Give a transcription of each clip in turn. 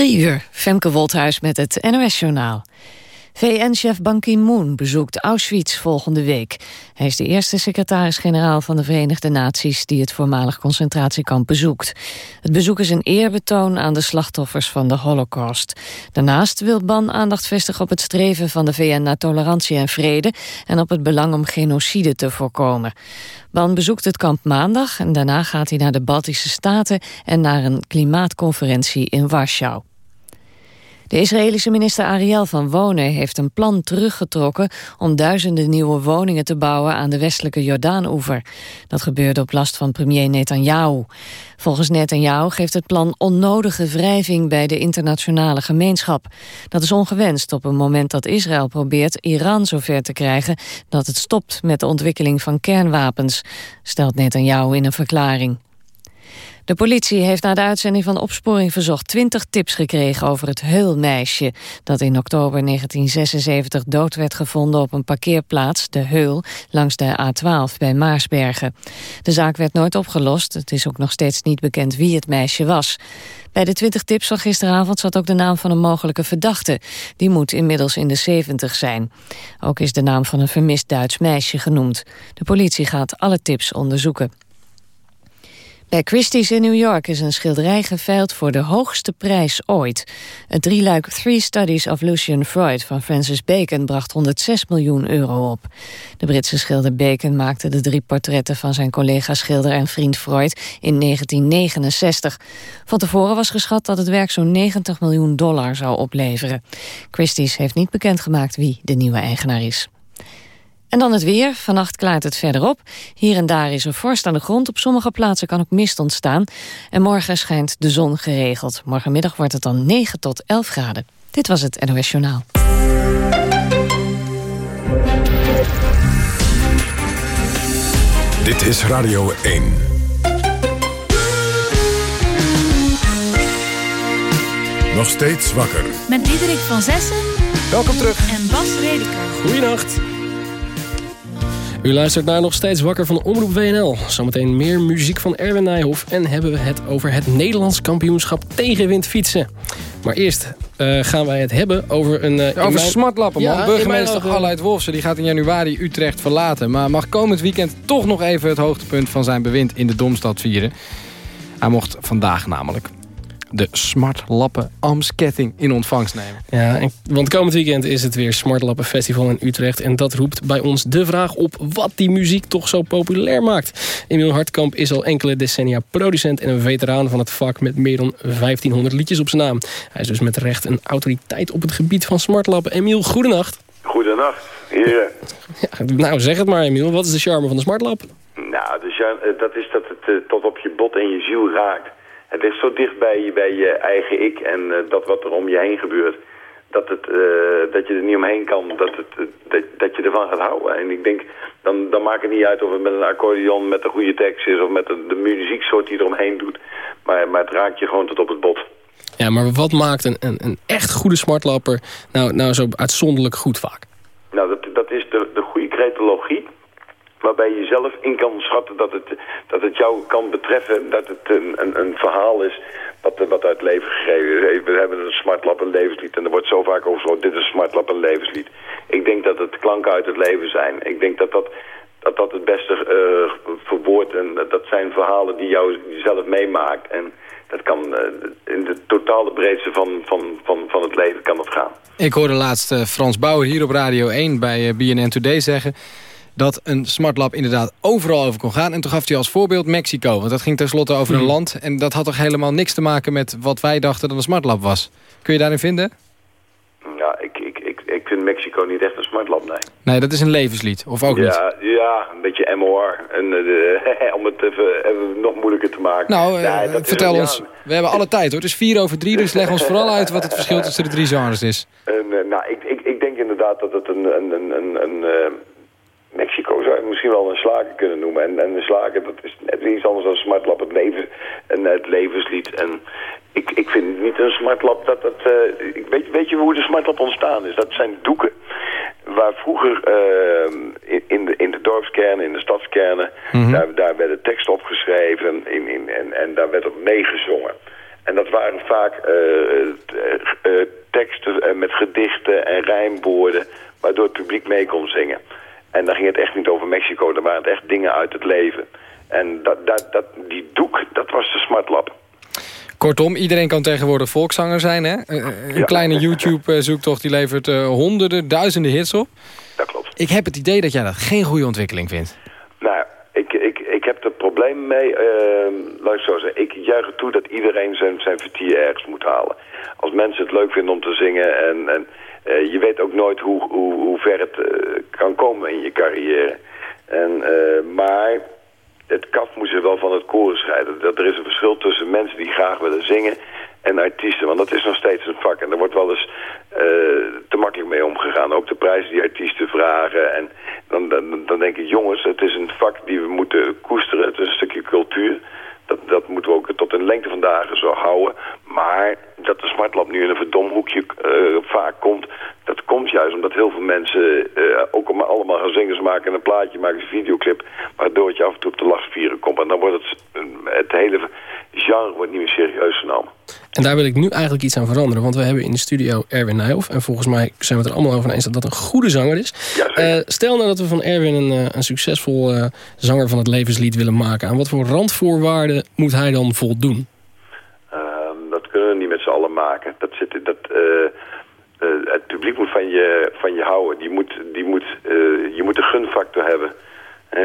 Drie uur, Femke Wolthuis met het NOS-journaal. VN-chef Ban Ki-moon bezoekt Auschwitz volgende week. Hij is de eerste secretaris-generaal van de Verenigde Naties... die het voormalig concentratiekamp bezoekt. Het bezoek is een eerbetoon aan de slachtoffers van de Holocaust. Daarnaast wil Ban aandacht vestigen op het streven van de VN... naar tolerantie en vrede en op het belang om genocide te voorkomen. Ban bezoekt het kamp maandag en daarna gaat hij naar de Baltische Staten... en naar een klimaatconferentie in Warschau. De Israëlische minister Ariel van Wonen heeft een plan teruggetrokken om duizenden nieuwe woningen te bouwen aan de westelijke Jordaan-oever. Dat gebeurde op last van premier Netanyahu. Volgens Netanyahu geeft het plan onnodige wrijving bij de internationale gemeenschap. Dat is ongewenst op een moment dat Israël probeert Iran zover te krijgen dat het stopt met de ontwikkeling van kernwapens, stelt Netanyahu in een verklaring. De politie heeft na de uitzending van Opsporing Verzocht 20 tips gekregen over het Heulmeisje dat in oktober 1976 dood werd gevonden op een parkeerplaats, de Heul, langs de A12 bij Maarsbergen. De zaak werd nooit opgelost, het is ook nog steeds niet bekend wie het meisje was. Bij de 20 tips van gisteravond zat ook de naam van een mogelijke verdachte. Die moet inmiddels in de 70 zijn. Ook is de naam van een vermist Duits meisje genoemd. De politie gaat alle tips onderzoeken. Bij Christie's in New York is een schilderij geveild voor de hoogste prijs ooit. Het drieluik Three Studies of Lucian Freud van Francis Bacon bracht 106 miljoen euro op. De Britse schilder Bacon maakte de drie portretten van zijn collega-schilder en vriend Freud in 1969. Van tevoren was geschat dat het werk zo'n 90 miljoen dollar zou opleveren. Christie's heeft niet bekendgemaakt wie de nieuwe eigenaar is. En dan het weer. Vannacht klaart het verder op. Hier en daar is er vorst aan de grond. Op sommige plaatsen kan ook mist ontstaan. En morgen schijnt de zon geregeld. Morgenmiddag wordt het dan 9 tot 11 graden. Dit was het NOS Journaal. Dit is Radio 1. Nog steeds wakker. Met Diederik van Zessen. Welkom terug. En Bas Redeker. Goeienacht. U luistert naar nog steeds wakker van Omroep WNL. Zometeen meer muziek van Erwin Nijhoff. En hebben we het over het Nederlands kampioenschap tegenwind fietsen. Maar eerst uh, gaan wij het hebben over een... Uh, over mijn... smartlappen, man. Ja, Burgemeester Galluit Wolfsen die gaat in januari Utrecht verlaten. Maar mag komend weekend toch nog even het hoogtepunt van zijn bewind in de Domstad vieren. Hij mocht vandaag namelijk de Smartlappen Amsketting in ontvangst nemen. Ja, en, want komend weekend is het weer Smartlappen Festival in Utrecht. En dat roept bij ons de vraag op wat die muziek toch zo populair maakt. Emiel Hartkamp is al enkele decennia producent en een veteraan van het vak... met meer dan 1500 liedjes op zijn naam. Hij is dus met recht een autoriteit op het gebied van Smartlappen. Emiel, goedenacht. Goedenacht, heren. Ja, nou, zeg het maar, Emiel. Wat is de charme van de Smartlap? Nou, de charme, eh, dat is dat het uh, tot op je bot en je ziel raakt het is zo dicht bij je, bij je eigen ik en uh, dat wat er om je heen gebeurt. Dat, het, uh, dat je er niet omheen kan, dat, het, uh, dat, dat, je ervan gaat houden. En ik denk, dan, dan maakt het niet uit of het met een accordeon met een goede tekst is... of met de, de muzieksoort die eromheen doet. Maar, maar het raakt je gewoon tot op het bot. Ja, maar wat maakt een, een, een echt goede smartlapper nou, nou zo uitzonderlijk goed vaak? Nou, dat, dat is de, de goede cretologie waarbij je zelf in kan schatten dat het, dat het jou kan betreffen, dat het een, een, een verhaal is wat, wat uit leven gegeven is. We hebben een smartlap een levenslied en er wordt zo vaak over dit is smartlap een levenslied. Ik denk dat het klanken uit het leven zijn. Ik denk dat dat, dat, dat het beste uh, verwoordt en dat zijn verhalen die jou zelf meemaakt. En dat kan uh, in de totale breedte van, van, van, van het leven kan dat gaan. Ik hoorde laatst uh, Frans Bauer hier op Radio 1 bij BNN Today zeggen dat een smartlab inderdaad overal over kon gaan. En toen gaf hij als voorbeeld Mexico. Want dat ging tenslotte over een hmm. land. En dat had toch helemaal niks te maken met wat wij dachten dat een smartlab was. Kun je daarin vinden? Ja, ik, ik, ik, ik vind Mexico niet echt een smartlab, nee. Nee, dat is een levenslied, of ook ja, niet? Ja, een beetje MOR. En, uh, om het even, even, nog moeilijker te maken. Nou, uh, vertel ons. We hebben alle tijd hoor. Het is vier over drie, dus leg ons vooral uit wat het verschil tussen de drie genres is. En, uh, nou, ik, ik, ik denk inderdaad dat het een, een, een, een, een Mexico zou je misschien wel een slager kunnen noemen. En, en een slager, dat is net iets anders dan smartlap, het, leven, en het levenslied. En ik, ik vind niet een smartlap dat dat... Uh, weet, weet je hoe de smartlap ontstaan is? Dat zijn doeken waar vroeger uh, in, de, in de dorpskernen, in de stadskernen... Mm -hmm. daar, daar werden teksten opgeschreven in, in, en, en daar werd op meegezongen. En dat waren vaak uh, teksten met gedichten en rijmwoorden... waardoor het publiek mee kon zingen. En dan ging het echt niet over Mexico, dan waren het echt dingen uit het leven. En dat, dat, dat, die doek, dat was de smartlap. Kortom, iedereen kan tegenwoordig volkszanger zijn. Hè? Een kleine YouTube-zoektocht die levert honderden, duizenden hits op. Dat klopt. Ik heb het idee dat jij dat geen goede ontwikkeling vindt. Nou, ik, ik, ik heb er problemen mee. Uh, laat ik zo zeggen, ik juich er toe dat iedereen zijn, zijn vertier ergens moet halen. Als mensen het leuk vinden om te zingen en... en je weet ook nooit hoe, hoe, hoe ver het uh, kan komen in je carrière. En, uh, maar het kaf moet je wel van het koren scheiden. Dat er is een verschil tussen mensen die graag willen zingen en artiesten. Want dat is nog steeds een vak. En er wordt wel eens te makkelijk mee omgegaan. Ook de prijzen die artiesten vragen. En dan, dan, dan denk ik, jongens, het is een vak die we moeten koesteren. Het is een stukje cultuur. Dat, dat moeten we ook tot in lengte van dagen zo houden. Maar dat de smartlab nu in een verdomhoekje uh, vaak komt... dat komt juist omdat heel veel mensen uh, ook allemaal gaan zingen. Ze maken een plaatje, maken een videoclip... waardoor het je af en toe op de lachspieren komt. En dan wordt het, het hele genre wordt niet meer serieus genomen. En daar wil ik nu eigenlijk iets aan veranderen. Want we hebben in de studio Erwin Nijhoff. En volgens mij zijn we het er allemaal over eens dat dat een goede zanger is. Ja, uh, stel nou dat we van Erwin een, een succesvol uh, zanger van het levenslied willen maken. Aan wat voor randvoorwaarden moet hij dan voldoen? Uh, dat kunnen we niet met z'n allen maken. Dat zit, dat, het publiek moet van je, van je houden. Die moet, die moet, je moet een gunfactor hebben.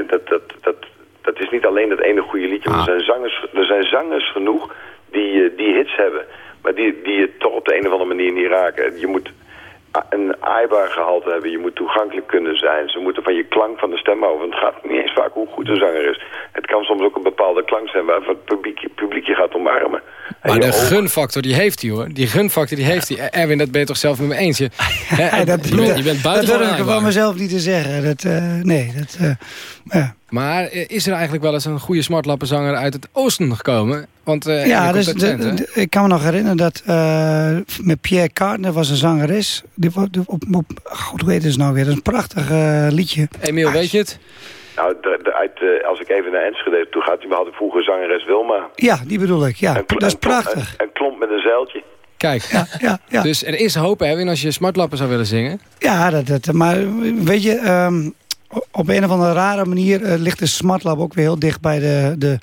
dat, dat, dat, dat is niet alleen dat ene goede liedje. Maar er, zijn zangers, er zijn zangers genoeg die, die hits hebben. Maar die, die je toch op de een of andere manier niet raken. Je moet een aaibaar gehalte hebben. Je moet toegankelijk kunnen zijn. Ze moeten van je klank van de stem houden. Het gaat niet eens vaak hoe goed de zanger is. Het kan soms ook een bepaalde klank zijn waarvan het publiek, publiek je gaat omarmen. Maar de gunfactor die heeft hij hoor. Die gunfactor die heeft hij. Erwin, dat ben je toch zelf met me eens? Je, ja, dat, je, bent, je bent buiten dat durf ik van mezelf niet te zeggen. Dat, uh, nee, dat... Uh, ja. Maar is er eigenlijk wel eens een goede smartlappenzanger uit het oosten gekomen? Want, uh, ja, dus de, de, ik kan me nog herinneren dat uh, met Pierre Cardin was een zangeres. Die, op, op, op, goed, hoe heet het nou weer? Dat is een prachtig uh, liedje. Emiel, weet je het? Nou, de, de, uit, als ik even naar Enschede toe ga, we hadden vroeger zangeres Wilma. Ja, die bedoel ik. Ja, dat is prachtig. Een, een klomp met een zeiltje. Kijk, ja, ja, ja. dus er is hoop, Erwin, als je smartlappen zou willen zingen. Ja, dat, dat, maar weet je... Um, op een of andere rare manier uh, ligt de Smartlab ook weer heel dicht bij de, de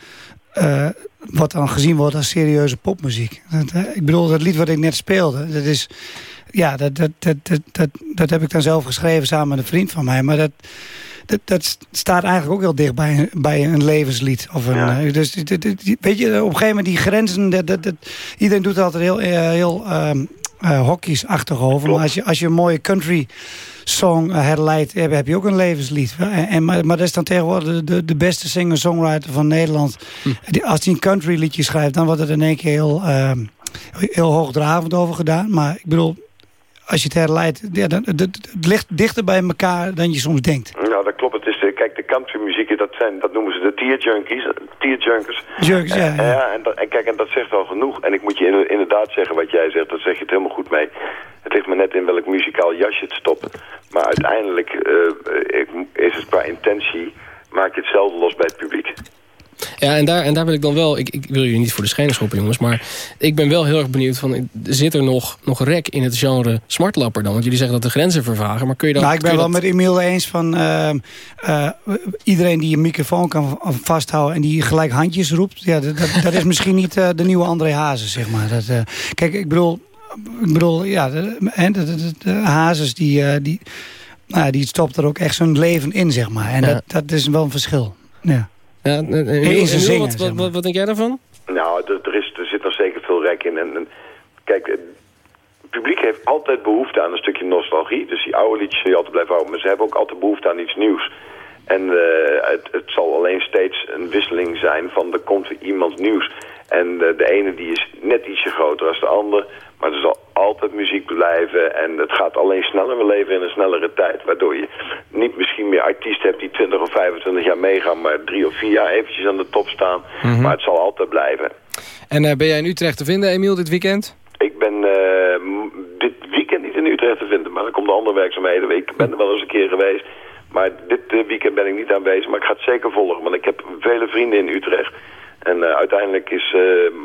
uh, wat dan gezien wordt als serieuze popmuziek. Dat, uh, ik bedoel, dat lied wat ik net speelde, dat is... Ja, dat, dat, dat, dat, dat, dat heb ik dan zelf geschreven samen met een vriend van mij. Maar dat, dat, dat staat eigenlijk ook heel dicht bij, bij een levenslied. Of een, ja. Dus weet je, op een gegeven moment die grenzen... Dat, dat, dat, iedereen doet er altijd heel, heel uh, hockey's-achtig over. Maar als je, als je een mooie country song herleidt, heb, heb je ook een levenslied. En, en, maar, maar dat is dan tegenwoordig de, de beste singer-songwriter van Nederland. Hm. Als hij een country liedje schrijft, dan wordt het in één keer heel, uh, heel hoogdravend over gedaan. Maar ik bedoel, als je het herleidt, ja, dan, het, het ligt dichter bij elkaar dan je soms denkt. Nou, dat klopt. Het is, kijk, de countrymuziek, dat, zijn, dat noemen ze de tier junkies. Tier junkers. Junkies, ja. ja. ja en, en, kijk, en dat zegt al genoeg. En ik moet je inderdaad zeggen wat jij zegt, daar zeg je het helemaal goed mee. Het ligt me net in welk muzikaal jasje het stoppen. Maar uiteindelijk uh, is het qua intentie, maak je hetzelfde los bij het publiek. Ja, en daar, en daar wil ik dan wel... Ik, ik wil jullie niet voor de schijnen schoppen, jongens... maar ik ben wel heel erg benieuwd van... zit er nog, nog rek in het genre smartlapper dan? Want jullie zeggen dat de grenzen vervagen, maar kun je dan... Nou, ik ben wel dat... met Emiel eens van... Uh, uh, iedereen die een microfoon kan vasthouden... en die gelijk handjes roept... Ja, dat, dat, dat is misschien niet uh, de nieuwe André Hazes, zeg maar. Dat, kijk, ik bedoel... Ik bedoel, ja, de, de, de, de Hazes die... die nou, die stopt er ook echt zijn leven in, zeg maar. En ja. dat, dat is wel een verschil. Ja. Ja, en, en, en, zingen, wat, wat, wat, wat, denk jij daarvan? Nou, er, is, er zit nog zeker veel rek in. En, en, kijk, het publiek heeft altijd behoefte aan een stukje nostalgie. Dus die oude liedjes zul je altijd blijven houden. Maar ze hebben ook altijd behoefte aan iets nieuws. En uh, het, het, zal alleen steeds een wisseling zijn van er komt weer iemand nieuws. En uh, de ene die is net ietsje groter als de ander. Maar er zal altijd muziek blijven. En het gaat alleen sneller. We leven in een snellere tijd. Waardoor je niet misschien meer artiesten hebt die 20 of 25 jaar meegaan. Maar drie of vier jaar eventjes aan de top staan. Mm -hmm. Maar het zal altijd blijven. En uh, ben jij in Utrecht te vinden, Emiel, dit weekend? Ik ben uh, dit weekend niet in Utrecht te vinden. Maar er komt andere werkzaamheden. Ik ben er wel eens een keer geweest. Maar dit weekend ben ik niet aanwezig. Maar ik ga het zeker volgen. Want ik heb vele vrienden in Utrecht. En uiteindelijk is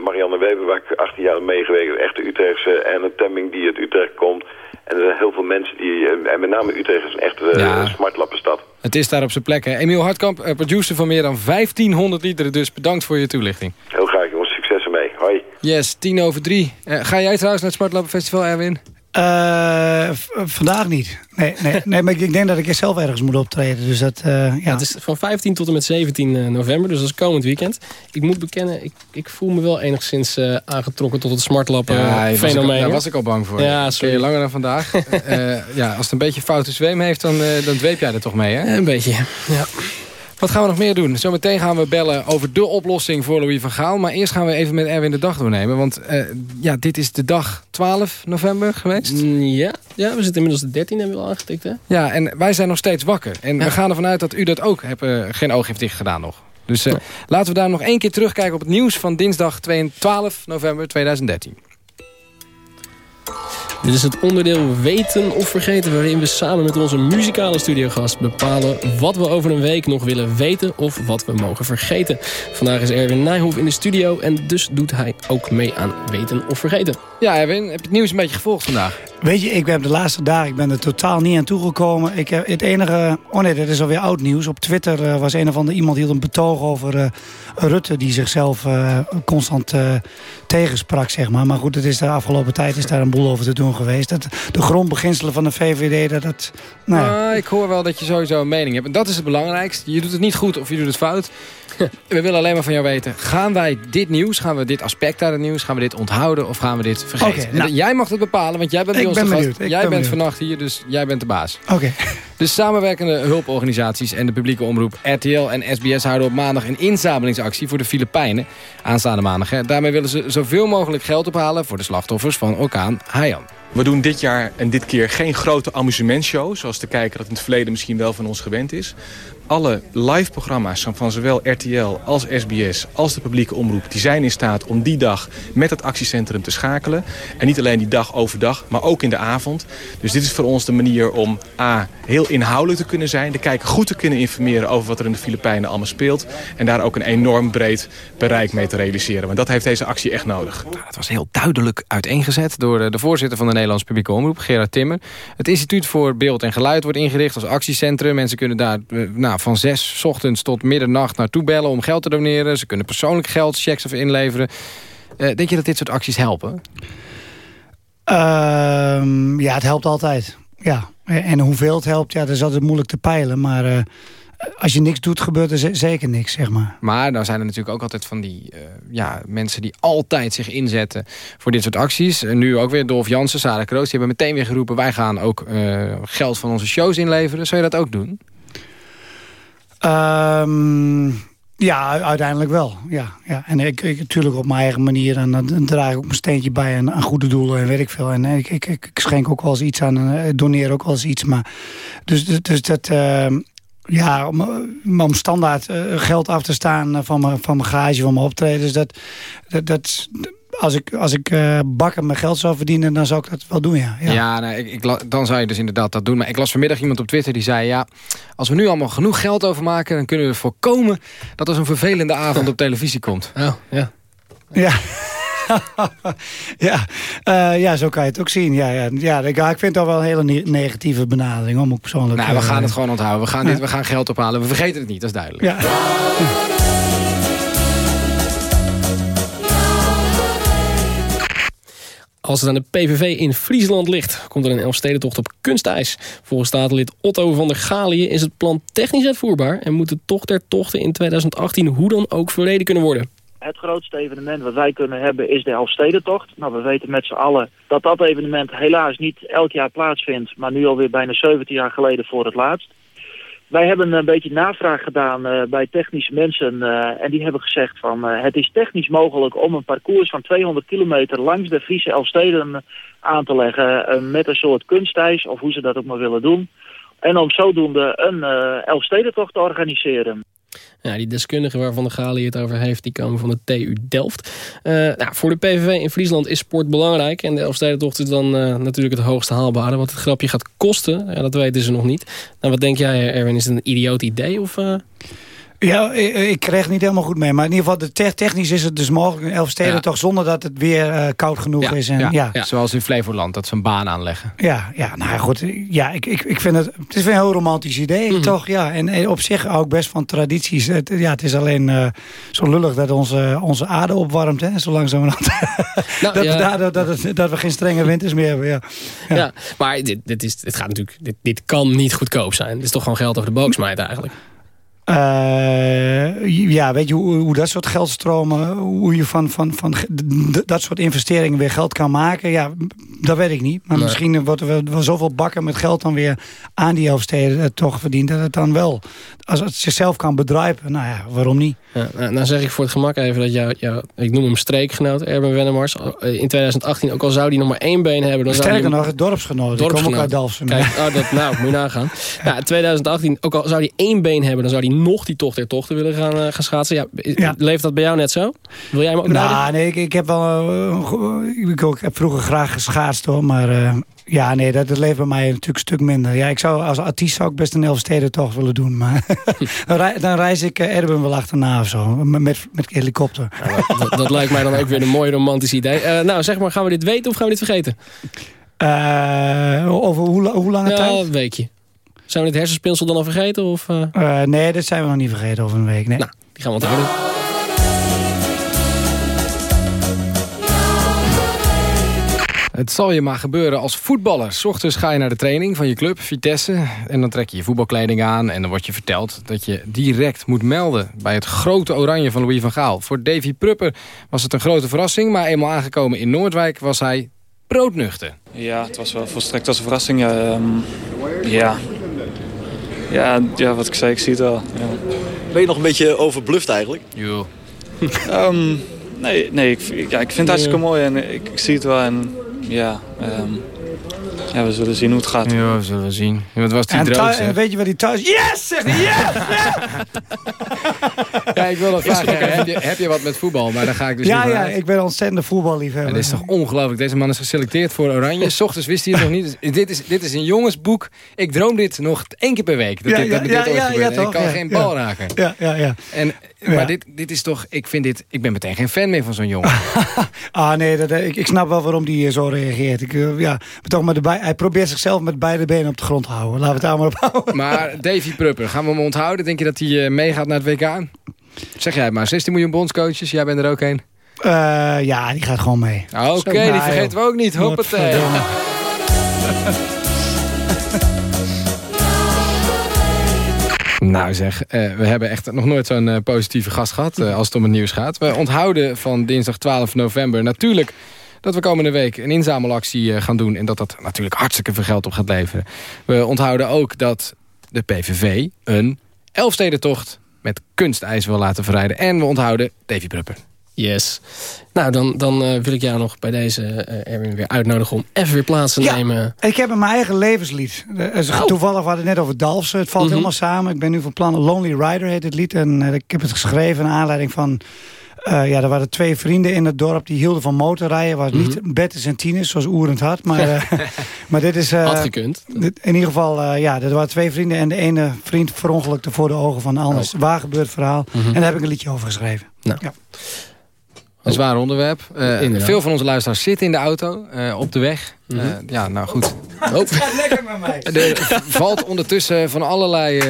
Marianne Weber, waar ik 18 jaar meegewerkt heb, echt de Utrechtse en een Temming die uit Utrecht komt. En er zijn heel veel mensen die, en met name Utrecht is een echte ja. smartlappenstad. Het is daar op zijn plek. Hè. Emiel Hartkamp, producer van meer dan 1500 liederen, dus bedankt voor je toelichting. Heel graag jongens, succes ermee. Hoi. Yes, tien over drie. ga jij trouwens naar het Smartlappen Festival, Erwin? Uh, vandaag niet. Nee, nee, nee, maar ik denk dat ik zelf ergens moet optreden. Dus dat, uh, ja. Het is van 15 tot en met 17 eh, november, dus dat is komend weekend. Ik moet bekennen, ik, ik voel me wel enigszins uh, aangetrokken tot het smartlap ja, fenomeen. Daar was ik al bang voor. Ja, sorry. je langer dan vandaag. ja, als het een beetje foute zweem heeft, dan, dan dweep jij er toch mee, hè? Een beetje, ja. Wat gaan we nog meer doen? Zometeen gaan we bellen over de oplossing voor Louis van Gaal. Maar eerst gaan we even met Erwin de dag doornemen. Want uh, ja, dit is de dag 12 november geweest. Mm, ja, ja we zitten inmiddels de 13 hebben we al aangetikt. Hè? Ja, en wij zijn nog steeds wakker. En we gaan ervan uit dat u dat ook hebt, uh, geen oog heeft dicht gedaan nog. Dus uh, laten we daar nog één keer terugkijken op het nieuws van dinsdag 12 november 2013. Dit is het onderdeel Weten of Vergeten... waarin we samen met onze muzikale studiogast bepalen... wat we over een week nog willen weten of wat we mogen vergeten. Vandaag is Erwin Nijhoff in de studio... en dus doet hij ook mee aan Weten of Vergeten. Ja, Erwin, heb je het nieuws een beetje gevolgd vandaag? Weet je, ik ben de laatste dagen ik ben er totaal niet aan toegekomen. Ik heb het enige... Oh nee, dat is alweer oud nieuws. Op Twitter uh, was een of andere iemand hield een betoog over uh, Rutte... die zichzelf uh, constant tegensprak, zeg maar. Maar goed, het is de afgelopen tijd is daar een boel over te doen geweest. Dat, de grondbeginselen van de VVD, dat... dat nou ja. ik hoor wel dat je sowieso een mening hebt. En dat is het belangrijkste. Je doet het niet goed of je doet het fout. we willen alleen maar van jou weten. Gaan wij dit nieuws, gaan we dit aspect uit het nieuws... gaan we dit onthouden of gaan we dit vergeten? Nou, jij mag het bepalen, want jij bent ons ben gast. Jij bent vannacht hier, dus jij bent de baas. Oké. De samenwerkende hulporganisaties en de publieke omroep RTL en SBS houden op maandag een inzamelingsactie voor de Filipijnen. Aanstaande maandag. Hè. Daarmee willen ze zoveel mogelijk geld ophalen voor de slachtoffers van orkaan Haiyan. We doen dit jaar en dit keer geen grote amusementshow... zoals de kijker dat in het verleden misschien wel van ons gewend is alle live programma's van zowel RTL als SBS als de publieke omroep... die zijn in staat om die dag met het actiecentrum te schakelen. En niet alleen die dag overdag, maar ook in de avond. Dus dit is voor ons de manier om A, heel inhoudelijk te kunnen zijn... de kijker goed te kunnen informeren over wat er in de Filipijnen allemaal speelt... en daar ook een enorm breed bereik mee te realiseren. Want dat heeft deze actie echt nodig. Nou, het was heel duidelijk uiteengezet door de voorzitter van de Nederlandse publieke omroep, Gerard Timmer. Het instituut voor beeld en geluid wordt ingericht als actiecentrum. Mensen kunnen daar... Eh, van zes ochtends tot middernacht naartoe bellen om geld te doneren. Ze kunnen persoonlijk geld, checks of inleveren. Uh, denk je dat dit soort acties helpen? Uh, ja, het helpt altijd. Ja. En hoeveel het helpt, ja, dat is altijd moeilijk te peilen. Maar uh, als je niks doet, gebeurt er zeker niks, zeg maar. Maar dan zijn er natuurlijk ook altijd van die uh, ja, mensen die altijd zich inzetten voor dit soort acties. En nu ook weer Dolf Jansen, Sarah Kroos, die hebben meteen weer geroepen... wij gaan ook geld van onze shows inleveren. Zou je dat ook doen? Um, ja, uiteindelijk wel. Ja, ja. En ik, ik natuurlijk op mijn eigen manier. En dan, draag ik ook mijn steentje bij aan, aan, goede doelen en weet ik veel. En ik, ik, ik, schenk ook wel eens iets aan en doneer ook wel eens iets. Maar, dus, dus, dus dat... Uh, ja, om, om standaard uh, geld af te staan van mijn, van mijn garage, van mijn optredens. Dat, dat, dat, als ik, als ik uh, bakken mijn geld zou verdienen, dan zou ik dat wel doen, ja. Ja, ja nou, ik, ik, dan zou je dus inderdaad dat doen. Maar ik las vanmiddag iemand op Twitter die zei... ja, als we nu allemaal genoeg geld overmaken... dan kunnen we voorkomen dat er zo'n vervelende avond op televisie komt. Oh, ja. Ja. ja, uh, ja, zo kan je het ook zien. Ja, ja, ja, ik, ik vind dat wel een hele negatieve benadering. Om ook persoonlijk, nou, we gaan uh, het gewoon onthouden. We gaan, dit, we gaan geld ophalen. We vergeten het niet, dat is duidelijk. Ja. Als het aan de PVV in Friesland ligt, komt er een Elfstedentocht op kunstijs. Volgens statenlid Otto van der Galië is het plan technisch uitvoerbaar... en moet de tocht der tochten in 2018 hoe dan ook verleden kunnen worden. Het grootste evenement wat wij kunnen hebben is de Elfstedentocht. Nou, we weten met z'n allen dat dat evenement helaas niet elk jaar plaatsvindt... maar nu alweer bijna 17 jaar geleden voor het laatst. Wij hebben een beetje navraag gedaan uh, bij technische mensen uh, en die hebben gezegd van uh, het is technisch mogelijk om een parcours van 200 kilometer langs de Friese Elfsteden aan te leggen met een soort kunstijs of hoe ze dat ook maar willen doen. En om zodoende een Elfstedentocht te organiseren. Ja, die deskundigen waarvan de Gali het over heeft, die komen van de TU Delft. Uh, nou, voor de PVV in Friesland is sport belangrijk. En de Elfstedentocht is dan uh, natuurlijk het hoogste haalbare. Wat het grapje gaat kosten, ja, dat weten ze nog niet. Nou, wat denk jij, Erwin? Is het een idioot idee? Of, uh... Ja, ik, ik kreeg niet helemaal goed mee. Maar in ieder geval, de technisch is het dus mogelijk in Elfsteden Ja. toch zonder dat het weer eh, koud genoeg is. En, ja. Ja. Zoals in Flevoland, dat ze een baan aanleggen. Ja, nou ja, goed. Ja, ik, ik, ik vind het, het is een heel romantisch idee, Mhm. toch? Ja, en, en op zich ook best van tradities. Het, ja, het is alleen eh, zo lullig dat onze, onze aarde opwarmt, hè, zo langzamerhand. Nou, dat, ja. we dat, het- dat we geen strenge winters meer hebben, ja. Ja. maar dit, dit, is, dit gaat natuurlijk, dit, dit kan niet goedkoop zijn. Dit is toch gewoon geld over de boog smijten eigenlijk. Eh, ja, weet je hoe, hoe dat soort geldstromen, hoe je van, van, van dat soort investeringen weer geld kan maken? Ja, dat weet ik niet. Maar Nee. misschien wordt er wel, zoveel bakken met geld dan weer aan die Elfsteden eh, toch verdiend. Dat het dan wel, als het zichzelf kan bedruipen, nou ja, waarom niet? Ja, nou, nou zeg ik voor het gemak even dat jouw, jouw ik noem hem streekgenoot, Erben Wennemars, eh, in 2018, ook al zou die nog maar één been hebben, dan zou Sterker die nog, het dorpsgenoot. Kom ook Dorpsgenoot. uit Dalfsen. Kijk, oh, dat, nou, moet je nagaan. Ja, 2018, ook al zou hij één been hebben, dan zou hij nog die tocht der tochten willen gaan, eh, gaan schaatsen. Ja, Ja. Leeft dat bij jou net zo? Wil jij hem ook rijden? Nou, nee, ik, ik heb wel. eh, ik, heb vroeger graag geschaatst hoor. Maar eh, ja, nee, dat, dat leeft bij mij natuurlijk een stuk minder. Ja, ik zou als artiest zou ik best een Elfsteden tocht willen doen. Maar dan, rei- dan reis ik Erben wel achterna of zo. Met, met, helikopter. dat, dat lijkt mij dan ook weer een mooi romantisch idee. Nou, zeg maar, gaan we dit weten of gaan we dit vergeten? Over hoe, hoe lange Ja, tijd? een weekje. Zijn we dit hersenspinsel dan al vergeten? Of, eh, Eh, nee, dat zijn we nog niet vergeten over een week. Nee. Nou, die gaan we onthouden. Het zal je maar gebeuren als voetballer. 's ochtends ga je naar de training van je club, Vitesse. En dan trek je je voetbalkleding aan. En dan wordt je verteld dat je direct moet melden... bij het grote oranje van Louis van Gaal. Voor Davy Prupper was het een grote verrassing. Maar eenmaal aangekomen in Noordwijk was hij broodnuchter. Ja, het was wel volstrekt als een verrassing. Ja, ehm, ja. Ja, ja, wat ik zei, ik zie het wel. Ja. Ben je nog een beetje overbluft eigenlijk? Jo. Ehm, nee, nee ik, ja, ik vind het hartstikke mooi en ik, ik zie het wel. En ja, ehm, ja, we zullen zien hoe het gaat. Ja, we zullen zien. Wat was die En, droog, en weet je wat hij thuis... Yes! Zegt hij, yes! Ja, ik wil dat vragen. Heb je, heb je wat met voetbal? Maar daar ga ik dus ja, ja, ik ben een ontzettende voetballiefhebber. Het is toch ongelooflijk. Deze man is geselecteerd voor Oranje. S ochtends wist hij het nog niet. Dit is, dit is een jongensboek. Ik droom dit nog één keer per week. Dat Ja, dit, dat ja, dit ja, ooit ja, ja, ik kan Ja, geen ja. bal raken. Ja, ja, ja. En, Ja. Maar dit, dit is toch... Ik vind dit... Ik ben meteen geen fan meer van zo'n jongen. Ah nee, dat, ik, ik snap wel waarom hij zo reageert. Ik, eh, ja, maar toch met de hij probeert zichzelf met beide benen op de grond te houden. Laten we het daar maar op houden. Maar Davy Prupper, gaan we hem onthouden? Denk je dat hij eh, meegaat naar het WK? Zeg jij maar. 16 miljoen bondscoaches. Jij bent er ook een. Eh, ja, die gaat gewoon mee. Ah, Oké, die nou, vergeten we ook niet. Hoppatee. Nou zeg, eh, we hebben echt nog nooit zo'n eh, positieve gast gehad eh, als het om het nieuws gaat. We onthouden van dinsdag 12 november natuurlijk dat we komende week een inzamelactie gaan doen. En dat dat natuurlijk hartstikke veel geld op gaat leveren. We onthouden ook dat de PVV een Elfstedentocht met kunstijs wil laten verrijden. En we onthouden Davy Prupper. Yes. Nou, dan, dan eh, wil ik jou nog bij deze eh, Erwin weer uitnodigen om even weer plaats te Ja. nemen. Ik heb mijn eigen levenslied. Eh, Oh. Toevallig we hadden het net over Dalfsen. Het valt Mhm. helemaal samen. Ik ben nu van plan. Lonely Rider heet het lied. En ik heb het geschreven naar aanleiding van... ja, er waren twee vrienden in het dorp die hielden van motorrijden. Was niet Bettes en Tines, zoals Oerend had. Maar, maar dit is... Had gekund. dit- in ieder geval, ja, er waren twee vrienden. En de ene vriend verongelukte voor de ogen van de ander. Oh. Waar gebeurd verhaal. En daar heb ik een liedje over geschreven. Nou. Ja. Een zwaar onderwerp. Eh, veel van onze luisteraars zitten in de auto, eh, op de weg. Eh, ja, nou goed. Oh. lekker met mij. Er valt ondertussen van allerlei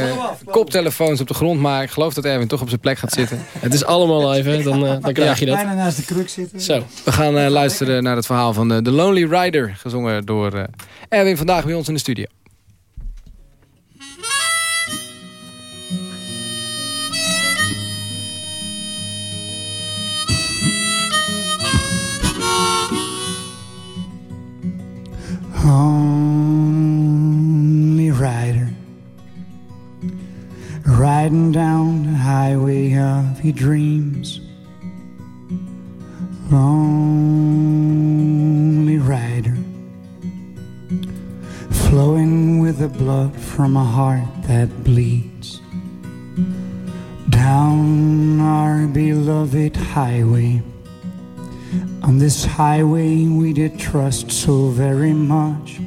koptelefoons op de grond. Maar ik geloof dat Erwin toch op zijn plek gaat zitten. Het is allemaal live, hè? Dan, dan krijg je dat. Bijna naast de kruk zitten. Zo. We gaan eh, luisteren naar het verhaal van The Lonely Rider. Gezongen door eh, Erwin vandaag bij ons in de studio. Lonely rider, riding down the highway of your dreams. Lonely rider, flowing with the blood from a heart that bleeds. Down our beloved highway. On this highway we did trust so very much.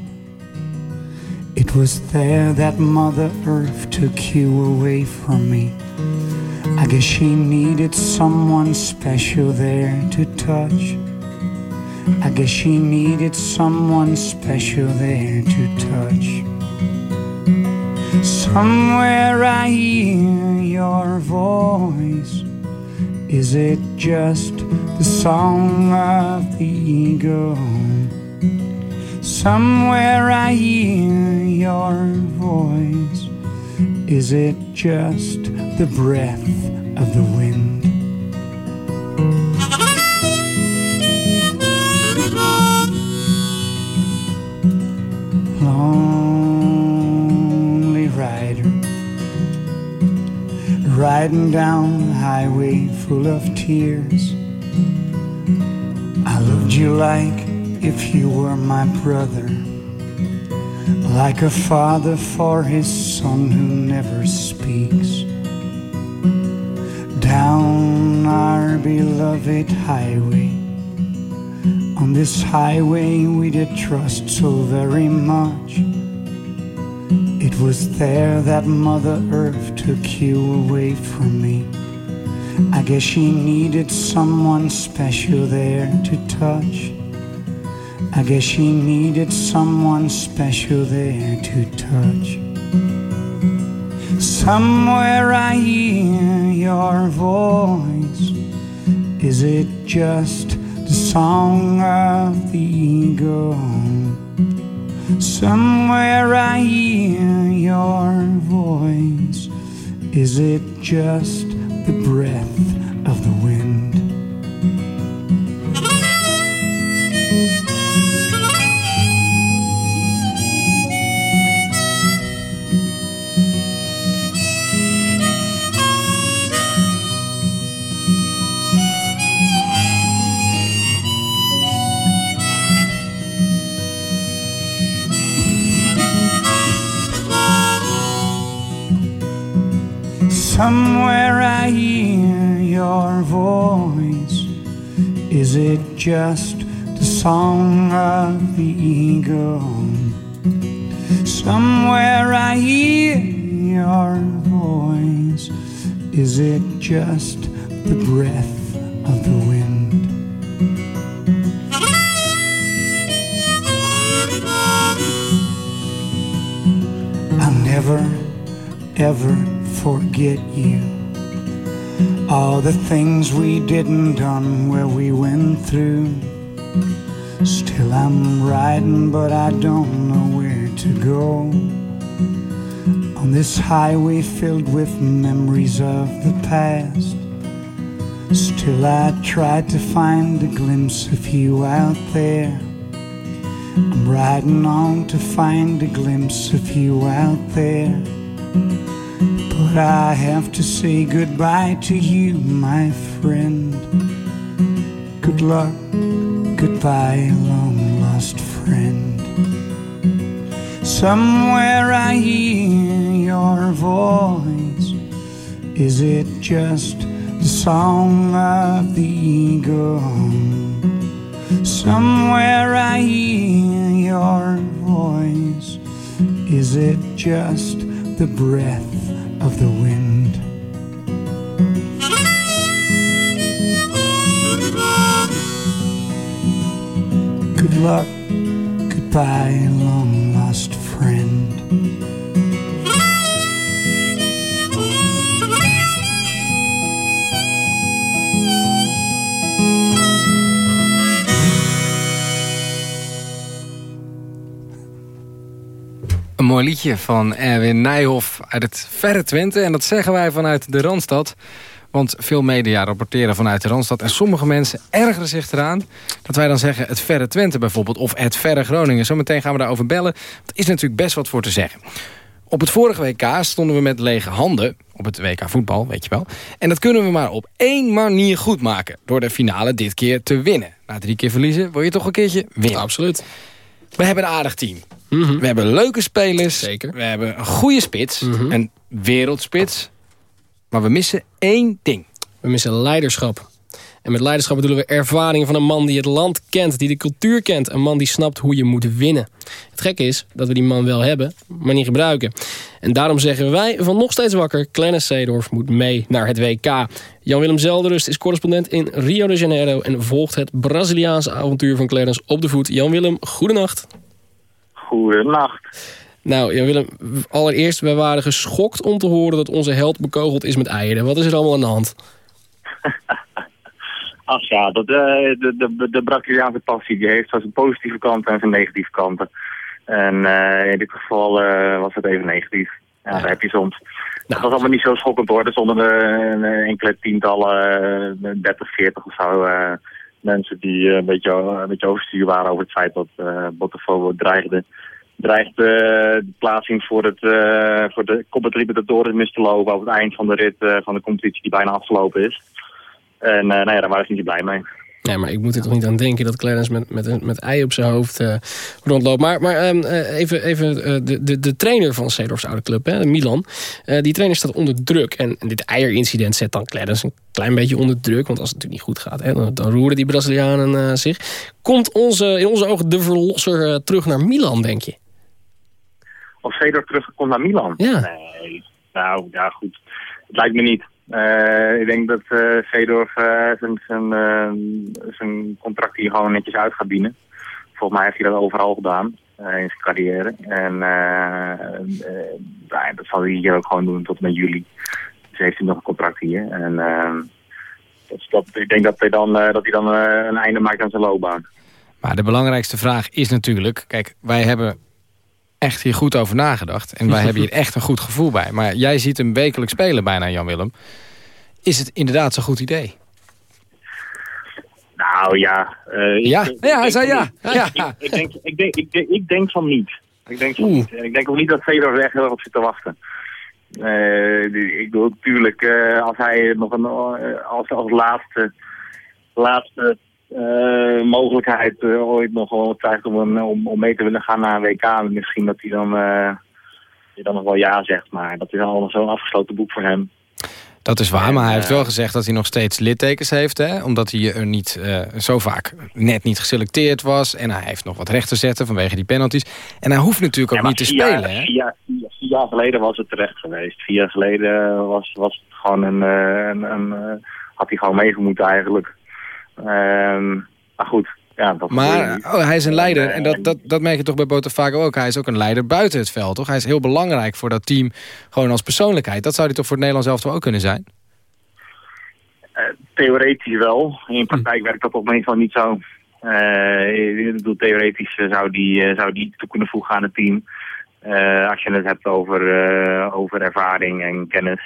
It was there that Mother Earth took you away from me. I guess she needed someone special there to touch. I guess she needed someone special there to touch. Somewhere I hear your voice. Is it just the song of the eagle? Somewhere I hear your voice. Is it just the breath of the wind? Lonely rider, riding down the highway full of tears. I loved you like if you were my brother, like a father for his son who never speaks. Down our beloved highway, on this highway we did trust so very much. It was there that Mother Earth took you away from me. I guess she needed someone special there to touch. I guess she needed someone special there to touch. Somewhere I hear your voice. Is it just the song of the eagle? Somewhere I hear your voice. Is it just the breath of the wind? Somewhere I hear your voice. Is it just the song of the eagle? Somewhere I hear your voice. Is it just the breath of the wind? I'll never, ever forget you. All the things we didn't done where we went through. Still I'm riding, but I don't know where to go. On this highway filled with memories of the past. Still I tried to find a glimpse of you out there. I'm riding on to find a glimpse of you out there. I have to say goodbye to you, my friend. Good luck, goodbye, long lost friend. Somewhere I hear your voice. Is it just the song of the eagle? Somewhere I hear your voice. Is it just the breath of the wind? Good luck, goodbye, long lost friend. Mooi liedje van Erwin Nijhoff uit het verre Twente. En dat zeggen wij vanuit de Randstad. Want veel media rapporteren vanuit de Randstad. En sommige mensen ergeren zich eraan dat wij dan zeggen het verre Twente bijvoorbeeld. Of het verre Groningen. Zometeen gaan we daarover bellen. Er is natuurlijk best wat voor te zeggen. Op het vorige WK stonden we met lege handen. Op het WK voetbal, weet je wel. En dat kunnen we maar op één manier goed maken. Door de finale dit keer te winnen. Na drie keer verliezen wil je toch een keertje winnen. Absoluut. We hebben een aardig team. Mhm. We hebben leuke spelers. Zeker. We hebben een goede spits. Mhm. Een wereldspits. Maar we missen één ding. We missen leiderschap. En met leiderschap bedoelen we ervaring van een man die het land kent, die de cultuur kent. Een man die snapt hoe je moet winnen. Het gekke is dat we die man wel hebben, maar niet gebruiken. En daarom zeggen wij van nog steeds wakker... Clarence Seedorf moet mee naar het WK. Jan-Willem Zelderust is correspondent in Rio de Janeiro... en volgt het Braziliaanse avontuur van Clarence op de voet. Jan-Willem, goedenacht. Goedenacht. Nou, Jan-Willem, allereerst, wij waren geschokt om te horen... dat onze held bekogeld is met eieren. Wat is er allemaal aan de hand? Ach ja, dat, uh, de, de, de Braziliaanse passie die heeft zijn positieve kanten en zijn negatieve kanten. En uh, in dit geval uh, was het even negatief. Ja, ja. daar heb je soms. Nou. Dat was allemaal niet zo schokkend hoor. Er stonden uh, enkele tientallen, 30, 40 of zo, mensen die een beetje, een beetje overstuur waren over het feit dat Botafogo dreigde, dreigde de plaatsing voor, het, voor de competitieve mis te lopen over het eind van de rit van de competitie die bijna afgelopen is. En nou ja, daar waren ze niet blij mee. Ja, maar ik moet er toch niet aan denken dat Clarence met, met, met ei op zijn hoofd uh, rondloopt. Maar, maar um, even, even uh, de, de, de trainer van Seedorf's oude club, hè, Milan. die trainer staat onder druk. En, en dit eierincident zet dan Clarence een klein beetje onder druk. Want als het natuurlijk niet goed gaat, hè, dan, dan roeren die Brazilianen zich. Komt onze, in onze ogen de verlosser terug naar Milan, denk je? Of Seedorf terugkomt naar Milan? Ja. Nee, nou ja goed. Het lijkt me niet. Uh, ik denk dat uh, zijn, contract hier gewoon netjes uit gaat dienen. Volgens mij heeft hij dat overal gedaan in zijn carrière. En dat zal hij hier ook gewoon doen tot met juli. Dus heeft hij nog een contract hier. En dat, ik denk dat hij dan, dat hij dan een einde maakt aan zijn loopbaan. Maar de belangrijkste vraag is natuurlijk... Kijk, wij hebben echt hier goed over nagedacht. En wij hebben hier echt een goed gevoel bij. Maar jij ziet hem wekelijks spelen bijna, Jan-Willem. Is het inderdaad zo'n goed idee? Nou ja. Uh, ja, ik, ja hij zei ja. ja. Ik, ik, denk, ik, denk, ik, denk, ik denk van niet. Ik denk van niet. En ik denk ook niet dat Fedor er echt heel op zit te wachten. Uh, ik bedoel, natuurlijk, uh, als hij nog een, als, als laatste, laatste uh, mogelijkheid uh, ooit nog wel krijgt om, een, om, om mee te willen gaan naar een WK. Misschien dat hij dan, uh, dan nog wel ja zegt. Maar dat is al zo'n afgesloten boek voor hem. Dat is waar, en, maar hij heeft wel gezegd dat hij nog steeds littekens heeft. Hè? Omdat hij er niet zo vaak net niet geselecteerd was. En hij heeft nog wat recht te zetten vanwege die penalties. En hij hoeft natuurlijk ook ja, niet te spelen. Jaar, hè? Vier, jaar, vier, jaar geleden was het terecht geweest. Vier jaar geleden was, was het gewoon een, een, een had hij gewoon meegemoeten eigenlijk. Um, maar goed, ja, dat maar oh, hij is een leider en dat, dat, dat merk je toch bij Botafogo ook. Hij is ook een leider buiten het veld, toch? Hij is heel belangrijk voor dat team, gewoon als persoonlijkheid. Dat zou hij toch voor het Nederlands elftal ook kunnen zijn? Uh, theoretisch wel. In praktijk hm. werkt dat op meestal niet zo. Uh, ik bedoel, theoretisch zou die, uh, zou die toe kunnen voegen aan het team. als je het hebt over, over ervaring en kennis.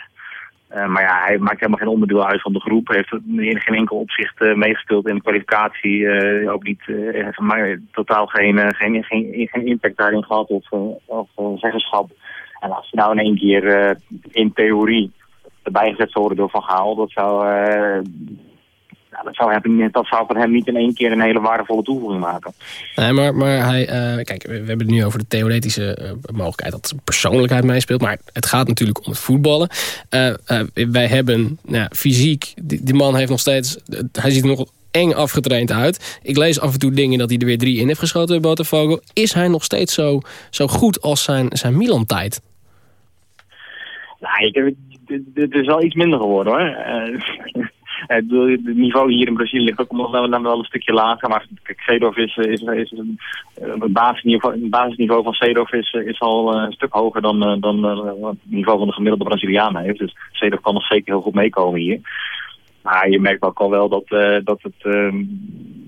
Uh, maar ja, hij maakt helemaal geen onderdeel uit van de groep. Heeft in geen enkel opzicht uh, meegespeeld in de kwalificatie. Uh, ook niet, maar totaal geen, geen, geen, geen impact daarin gehad of, zeggenschap. En als hij nou in één keer in theorie erbij gezet worden door Van Gaal, dat zou nou, dat, zou hem, dat zou voor hem niet in één keer een hele waardevolle toevoeging maken. Nee, maar, maar hij, uh, kijk, we hebben het nu over de theoretische uh, mogelijkheid dat persoonlijkheid meespeelt. Maar het gaat natuurlijk om het voetballen. Uh, wij hebben nou, fysiek, die, die, man heeft nog steeds, hij ziet er nog eng afgetraind uit. Ik lees af en toe dingen dat hij er weer drie in heeft geschoten bij Botafogo. Is hij nog steeds zo, zo goed als zijn, zijn Milan-tijd? Nou, ik, het is wel iets minder geworden hoor. Het niveau hier in Brazilië ligt ook nog wel, wel een stukje lager. Maar Seedorf is, is, is, een, het, basisniveau, het basisniveau van Seedorf is, al een stuk hoger dan, dan het niveau van de gemiddelde Braziliaan heeft. Dus Seedorf kan nog zeker heel goed meekomen hier. Maar je merkt ook al wel dat, dat het uh,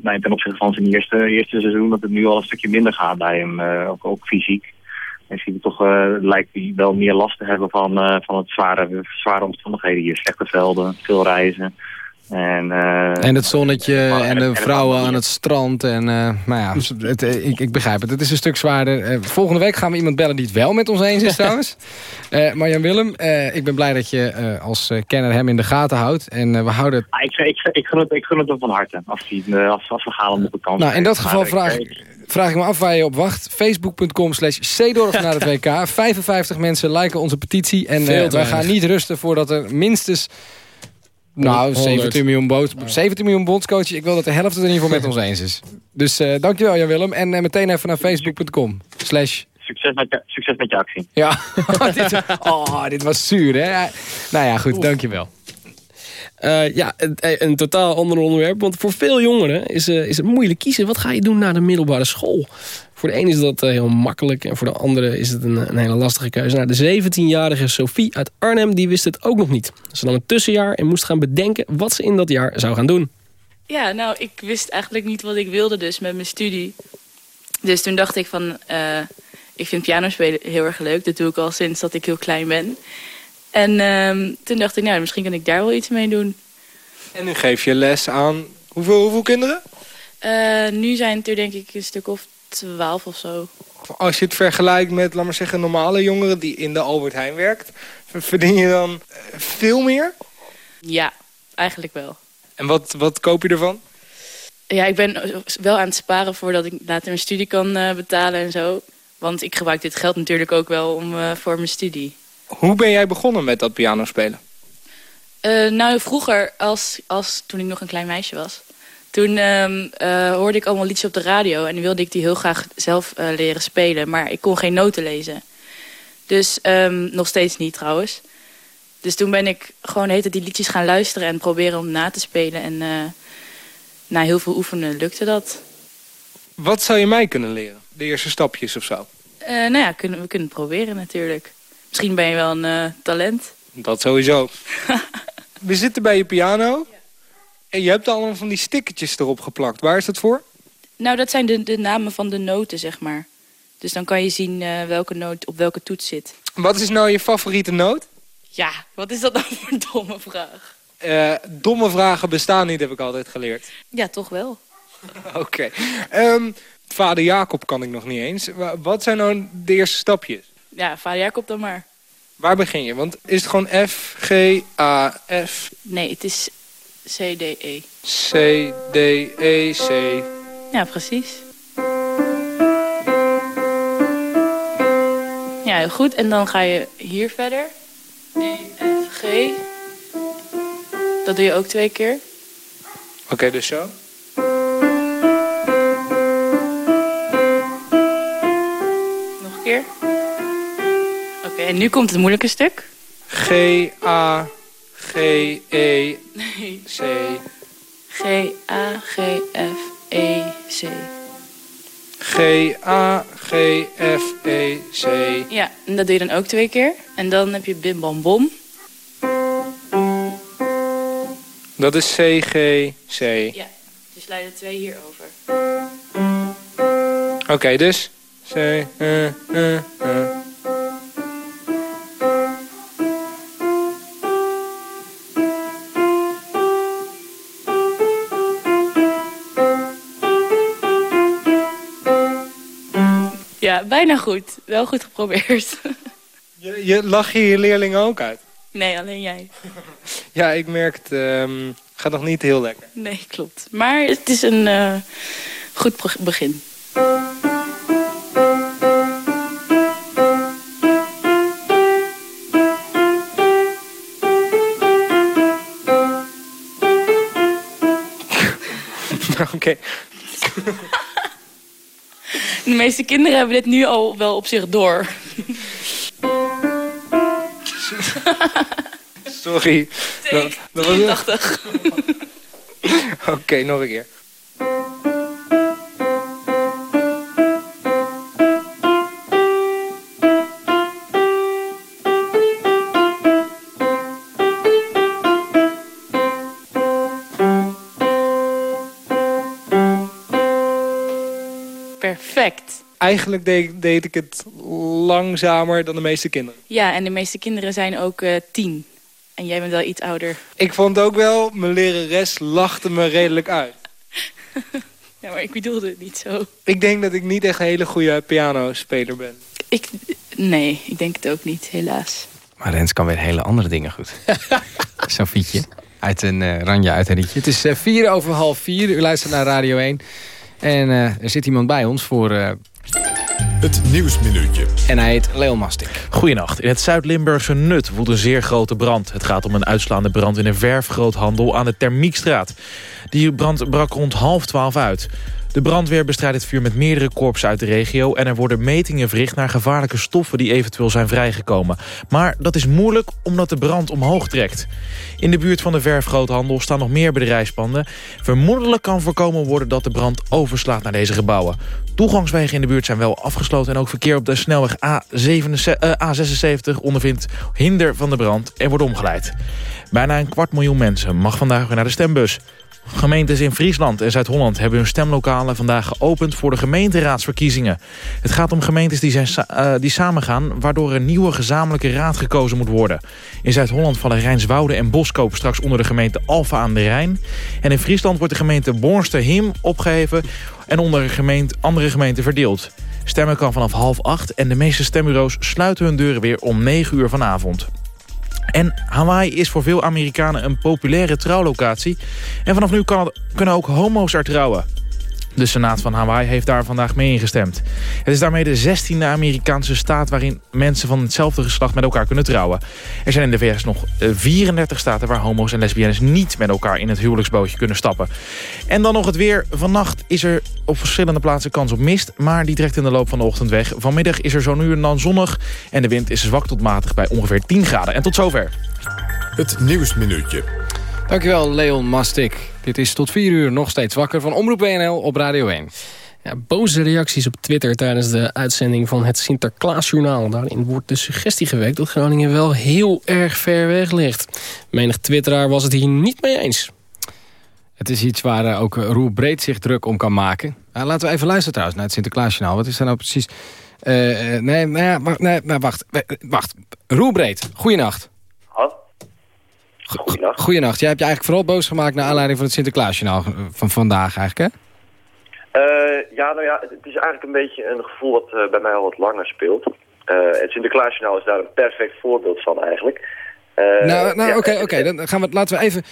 nou, ten opzichte van zijn eerste, eerste seizoen... dat het nu al een stukje minder gaat bij hem, ook, ook fysiek. En toch, lijkt hij wel meer last te hebben van, van het zware, zware omstandigheden hier. Slechte velden, veel reizen. En, uh, en het zonnetje en de vrouwen aan het strand. En, uh, maar ja, het, ik, ik, begrijp het. Het is een stuk zwaarder. Uh, volgende week gaan we iemand bellen die het wel met ons eens is trouwens. Marjan Willem, ik ben blij dat je als kenner hem in de gaten houdt. En we houden het... Ah, ik, ik, ik, gun het, ik gun het hem van harte. Als, die, als, als we gaan op de kant. Nou, in dat geval vraag, vraag ik me af waar je op wacht. Facebook.com slash Zeedorf naar het WK. 55 mensen liken onze petitie. En wij gaan niet rusten voordat er minstens Nou, 100. 17 miljoen, boot, 17 miljoen bondscoaches. Ik wil dat de helft het in ieder geval met ons eens is. Dus eh, dankjewel Jan-Willem. En eh, meteen even naar facebook.com. Slash... Succes met je, succes met je actie. Ja, dit, oh, dit was zuur hè. Nou ja, goed, dankjewel. Eh, ja, een, een totaal ander onderwerp. Want voor veel jongeren is, eh, is het moeilijk kiezen. Wat ga je doen na de middelbare school? Voor de een is dat eh, heel makkelijk. En voor de andere is het een, een hele lastige keuze. Nou, de 17-jarige Sophie uit Arnhem die wist het ook nog niet. Ze nam een tussenjaar en moest gaan bedenken wat ze in dat jaar zou gaan doen. Ja, nou, ik wist eigenlijk niet wat ik wilde dus met mijn studie. Dus toen dacht ik van, eh, ik vind pianospelen heel erg leuk. Dat doe ik al sinds dat ik heel klein ben. En ehm, toen dacht ik, nou, misschien kan ik daar wel iets mee doen. En nu geef je les aan hoeveel, hoeveel kinderen? Eh, nu zijn het er denk ik een stuk of twaalf of zo. Als je het vergelijkt met, laat maar zeggen, normale jongeren die in de Albert Heijn werkt, verdien je dan eh, veel meer? Ja, eigenlijk wel. En wat, wat koop je ervan? Ja, ik ben wel aan het sparen voordat ik later mijn studie kan eh, betalen en zo. Want ik gebruik dit geld natuurlijk ook wel om, voor mijn studie. Hoe ben jij begonnen met dat pianospelen? Eh, nou, vroeger, als, als, toen ik nog een klein meisje was... toen ehm, eh, hoorde ik allemaal liedjes op de radio... en wilde ik die heel graag zelf eh, leren spelen. Maar ik kon geen noten lezen. Dus ehm, nog steeds niet trouwens. Dus toen ben ik gewoon heet die liedjes gaan luisteren... en proberen om na te spelen. En na heel veel oefenen lukte dat. Wat zou je mij kunnen leren? De eerste stapjes of zo? Nou ja, kunnen, we kunnen het proberen natuurlijk. Misschien ben je wel een eh, talent. Dat sowieso. We zitten bij je piano. En je hebt allemaal van die stickertjes erop geplakt. Waar is dat voor? Nou, dat zijn de, de namen van de noten, zeg maar. Dus dan kan je zien eh, welke noot op welke toets zit. Wat is nou je favoriete noot? Ja, wat is dat nou voor een domme vraag? Eh, domme vragen bestaan niet, heb ik altijd geleerd. Ja, toch wel. Oké. Ehm, vader Jacob kan ik nog niet eens. Wa- Wat zijn nou de eerste stapjes? Ja, vader Jacob dan maar. Waar begin je? Want is het gewoon F, G, A, F, Nee, het is C, D, E. C, D, E, C. Ja, precies. Ja, heel goed. En dan ga je hier verder. E, F, G. Dat doe je ook twee keer. Oké, dus zo. Oké, en nu komt het moeilijke stuk. G, A, G, E, Nee. C. G, A, G, F, E, C. G, A, G, F, E, C. Ja, en dat doe je dan ook twee keer. En dan heb je bim bam bom. Dat is C, G, C. Ja, dus leiden twee hierover. Oké, dus C, eh, eh, eh. Ja, bijna goed. Wel goed geprobeerd. Je, je lach je je leerlingen ook uit? Nee, alleen jij. Ja, ik merk het. ehm, gaat nog niet heel lekker. Nee, klopt. Maar het is een eh, goed begin. Oké. De meeste kinderen hebben dit nu al wel op zich door. Sorry. Dat, dat was 82. Oké, nog een keer. Eigenlijk deed, deed ik het langzamer dan de meeste kinderen. Ja, en de meeste kinderen zijn ook eh, tien. En jij bent wel iets ouder. Ik vond ook wel, mijn lerares lachte me redelijk uit. Ja, maar ik bedoelde het niet zo. Ik denk dat ik niet echt een hele goede pianospeler ben. Ik, nee, ik denk het ook niet, helaas. Maar Rens kan weer hele andere dingen goed. Sofietje. Uit een eh, randje uit een rietje. Het is eh, vier over half vier. U luistert naar Radio 1. En eh, er zit iemand bij ons voor... Het Nieuwsminuutje. En hij heet Leo Mastik. Goedenacht. In het Zuid-Limburgse Nut woedt een zeer grote brand. Het gaat om een uitslaande brand in een verfgroothandel aan de Termiekstraat. Die brand brak rond half twaalf uit. De brandweer bestrijdt het vuur met meerdere korpsen uit de regio... en er worden metingen verricht naar gevaarlijke stoffen die eventueel zijn vrijgekomen. Maar dat is moeilijk omdat de brand omhoog trekt. In de buurt van de verfgroothandel staan nog meer bedrijfspanden. Vermoedelijk kan voorkomen worden dat de brand overslaat naar deze gebouwen. Toegangswegen in de buurt zijn wel afgesloten... en ook verkeer op de snelweg A76 eh, ondervindt hinder van de brand en wordt omgeleid. Bijna een kwart miljoen mensen mag vandaag weer naar de stembus. Gemeentes in Friesland en Zuid-Holland hebben hun stemlokalen vandaag geopend voor de gemeenteraadsverkiezingen. Het gaat om gemeentes die, zijn, uh, die samengaan, waardoor een nieuwe gezamenlijke raad gekozen moet worden. In Zuid-Holland vallen Rijnswoude en Boskoop straks onder de gemeente Alfa aan de Rijn. En in Friesland wordt de gemeente Bornster Him opgeheven en onder gemeente, andere gemeenten verdeeld. Stemmen kan vanaf half acht en de meeste stembureaus sluiten hun deuren weer om 9 uur vanavond. En Hawaii is voor veel Amerikanen een populaire trouwlocatie. En vanaf nu kan kunnen ook homo's er trouwen. De Senaat van Hawaii heeft daar vandaag mee ingestemd. Het is daarmee de 16e Amerikaanse staat waarin mensen van hetzelfde geslacht met elkaar kunnen trouwen. Er zijn in de VS nog 34 staten waar homo's en lesbiennes niet met elkaar in het huwelijksbootje kunnen stappen. En dan nog het weer. Vannacht is er op verschillende plaatsen kans op mist, maar die trekt in de loop van de ochtend weg. Vanmiddag is er zo nu en dan zonnig en de wind is zwak tot matig bij ongeveer 10 graden. En tot zover. Het Nieuwsminuutje. Dankjewel, Leon Mastik. Dit is tot 4 uur nog steeds wakker van Omroep WNL op Radio 1. Ja, boze reacties op Twitter tijdens de uitzending van het Sinterklaasjournaal. Daarin wordt de suggestie gewekt dat Groningen wel heel erg ver weg ligt. Menig twitteraar was het hier niet mee eens. Het is iets waar uh, ook Roel Breed zich druk om kan maken. Uh, laten we even luisteren trouwens naar het Sinterklaasjournaal. Wat is daar nou precies... Uh, nee, nee, wacht, nee, wacht, wacht. Roel Breed, goeienacht. Goedenacht. Goedenacht. Jij hebt je eigenlijk vooral boos gemaakt... naar aanleiding van het Sinterklaasjournaal van vandaag eigenlijk, hè? Uh, ja, nou ja, het is eigenlijk een beetje een gevoel wat uh, bij mij al wat langer speelt. Uh, het Sinterklaasjournaal is daar een perfect voorbeeld van eigenlijk. nou, nou ja, oké, oké. Okay. Dan gaan we, laten we even,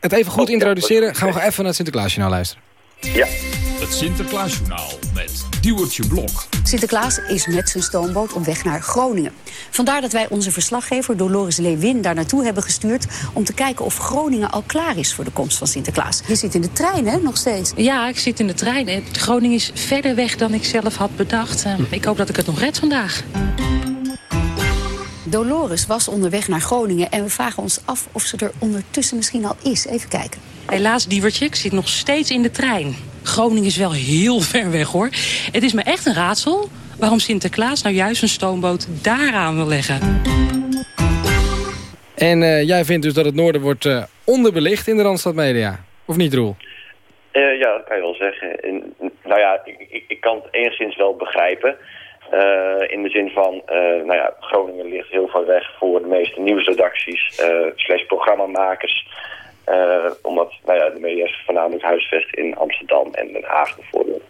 het even goed oh, introduceren. gaan we even naar het Sinterklaasjournaal luisteren. Ja. Het Sinterklaasjournaal met Duwertje Blok. Sinterklaas is met zijn stoomboot op weg naar Groningen. Vandaar dat wij onze verslaggever Dolores Lewin daar naartoe hebben gestuurd... om te kijken of Groningen al klaar is voor de komst van Sinterklaas. Je zit in de trein, hè, nog steeds? Ja, ik zit in de trein. Groningen is verder weg dan ik zelf had bedacht. Eh, ik hoop dat ik het nog red vandaag. Dolores was onderweg naar Groningen en we vragen ons af of ze er ondertussen misschien al is. Even kijken. Helaas, Diewertje, ik zit nog steeds in de trein. Groningen is wel heel ver weg, hoor. Het is me echt een raadsel waarom Sinterklaas nou juist een stoomboot daaraan wil leggen. En uh, jij vindt dus dat het noorden wordt uh, onderbelicht in de Randstad Media? Of niet, Roel? Uh, ja, dat kan je wel zeggen. En, nou ja, ik, ik, ik, kan het enigszins wel begrijpen. in de zin van, nou ja, Groningen ligt heel ver weg voor de meeste nieuwsredacties, slash programmamakers. Uh, omdat nou ja, de media is voornamelijk huisvest in Amsterdam en Den Haag bijvoorbeeld.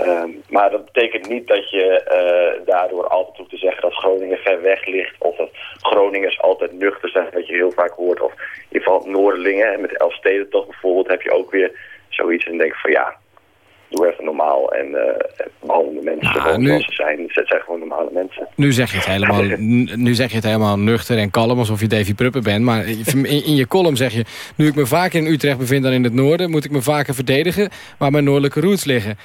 Uh, maar dat betekent niet dat je uh, daardoor altijd hoeft te zeggen dat Groningen ver weg ligt. Of dat Groningers altijd nuchter zijn, wat je heel vaak hoort. Of in ieder geval Noorderlingen, met Elfsteden toch bijvoorbeeld, heb je ook weer zoiets. En denk van ja, doe even normaal. En uh, behandel de mensen nou, nu, zoals ze zijn. Het zijn gewoon normale mensen. Nu zeg, je het helemaal, nu zeg je het helemaal nuchter en kalm, alsof je Davy Pruppen bent. Maar in, in, je column zeg je... nu ik me vaker in Utrecht bevind dan in het noorden... moet ik me vaker verdedigen waar mijn noordelijke roots liggen.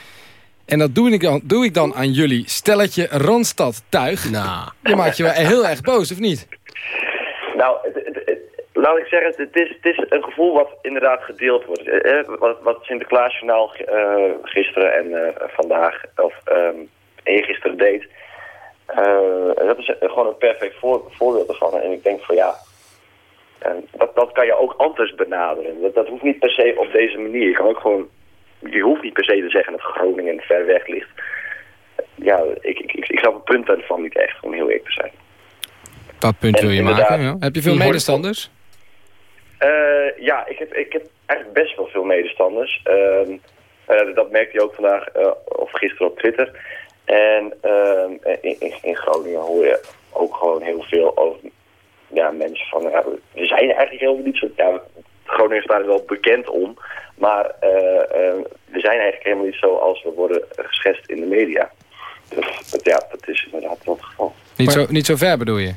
En dat doe ik, dan, doe ik dan aan jullie stelletje Randstad Tuig. Nou. Je maakt je wel heel erg boos, of niet? Nou, laat ik zeggen, het is, het is een gevoel wat inderdaad gedeeld wordt. Eh, eh wat, wat Sinterklaasjournaal uh, gisteren en uh, vandaag, of um, eergisteren deed... Uh, dat is gewoon een perfect voor, voorbeeld ervan. En ik denk van ja, dat, dat kan je ook anders benaderen. Dat, dat hoeft niet per se op deze manier. Je, kan ook gewoon, je hoeft niet per se te zeggen dat Groningen ver weg ligt. Ja, ik, ik, ik, ik snap het punt daarvan niet echt, om heel eerlijk te zijn. Dat punt wil je maken, ja. Heb je veel medestanders? Uh, ja, ik heb, ik heb eigenlijk best wel veel medestanders. Uh, uh, dat merkte je ook vandaag eh, of gisteren op Twitter. En ehm, in, in, Groningen hoor je ook gewoon heel veel over ja, mensen van... Ja, we zijn eigenlijk helemaal niet zo... Ja, Groningen staat er wel bekend om. Maar we zijn eigenlijk helemaal niet zo als we worden geschetst in de media. dat, ja, dat is inderdaad wel het geval. Niet, zo, niet zo ver bedoel je?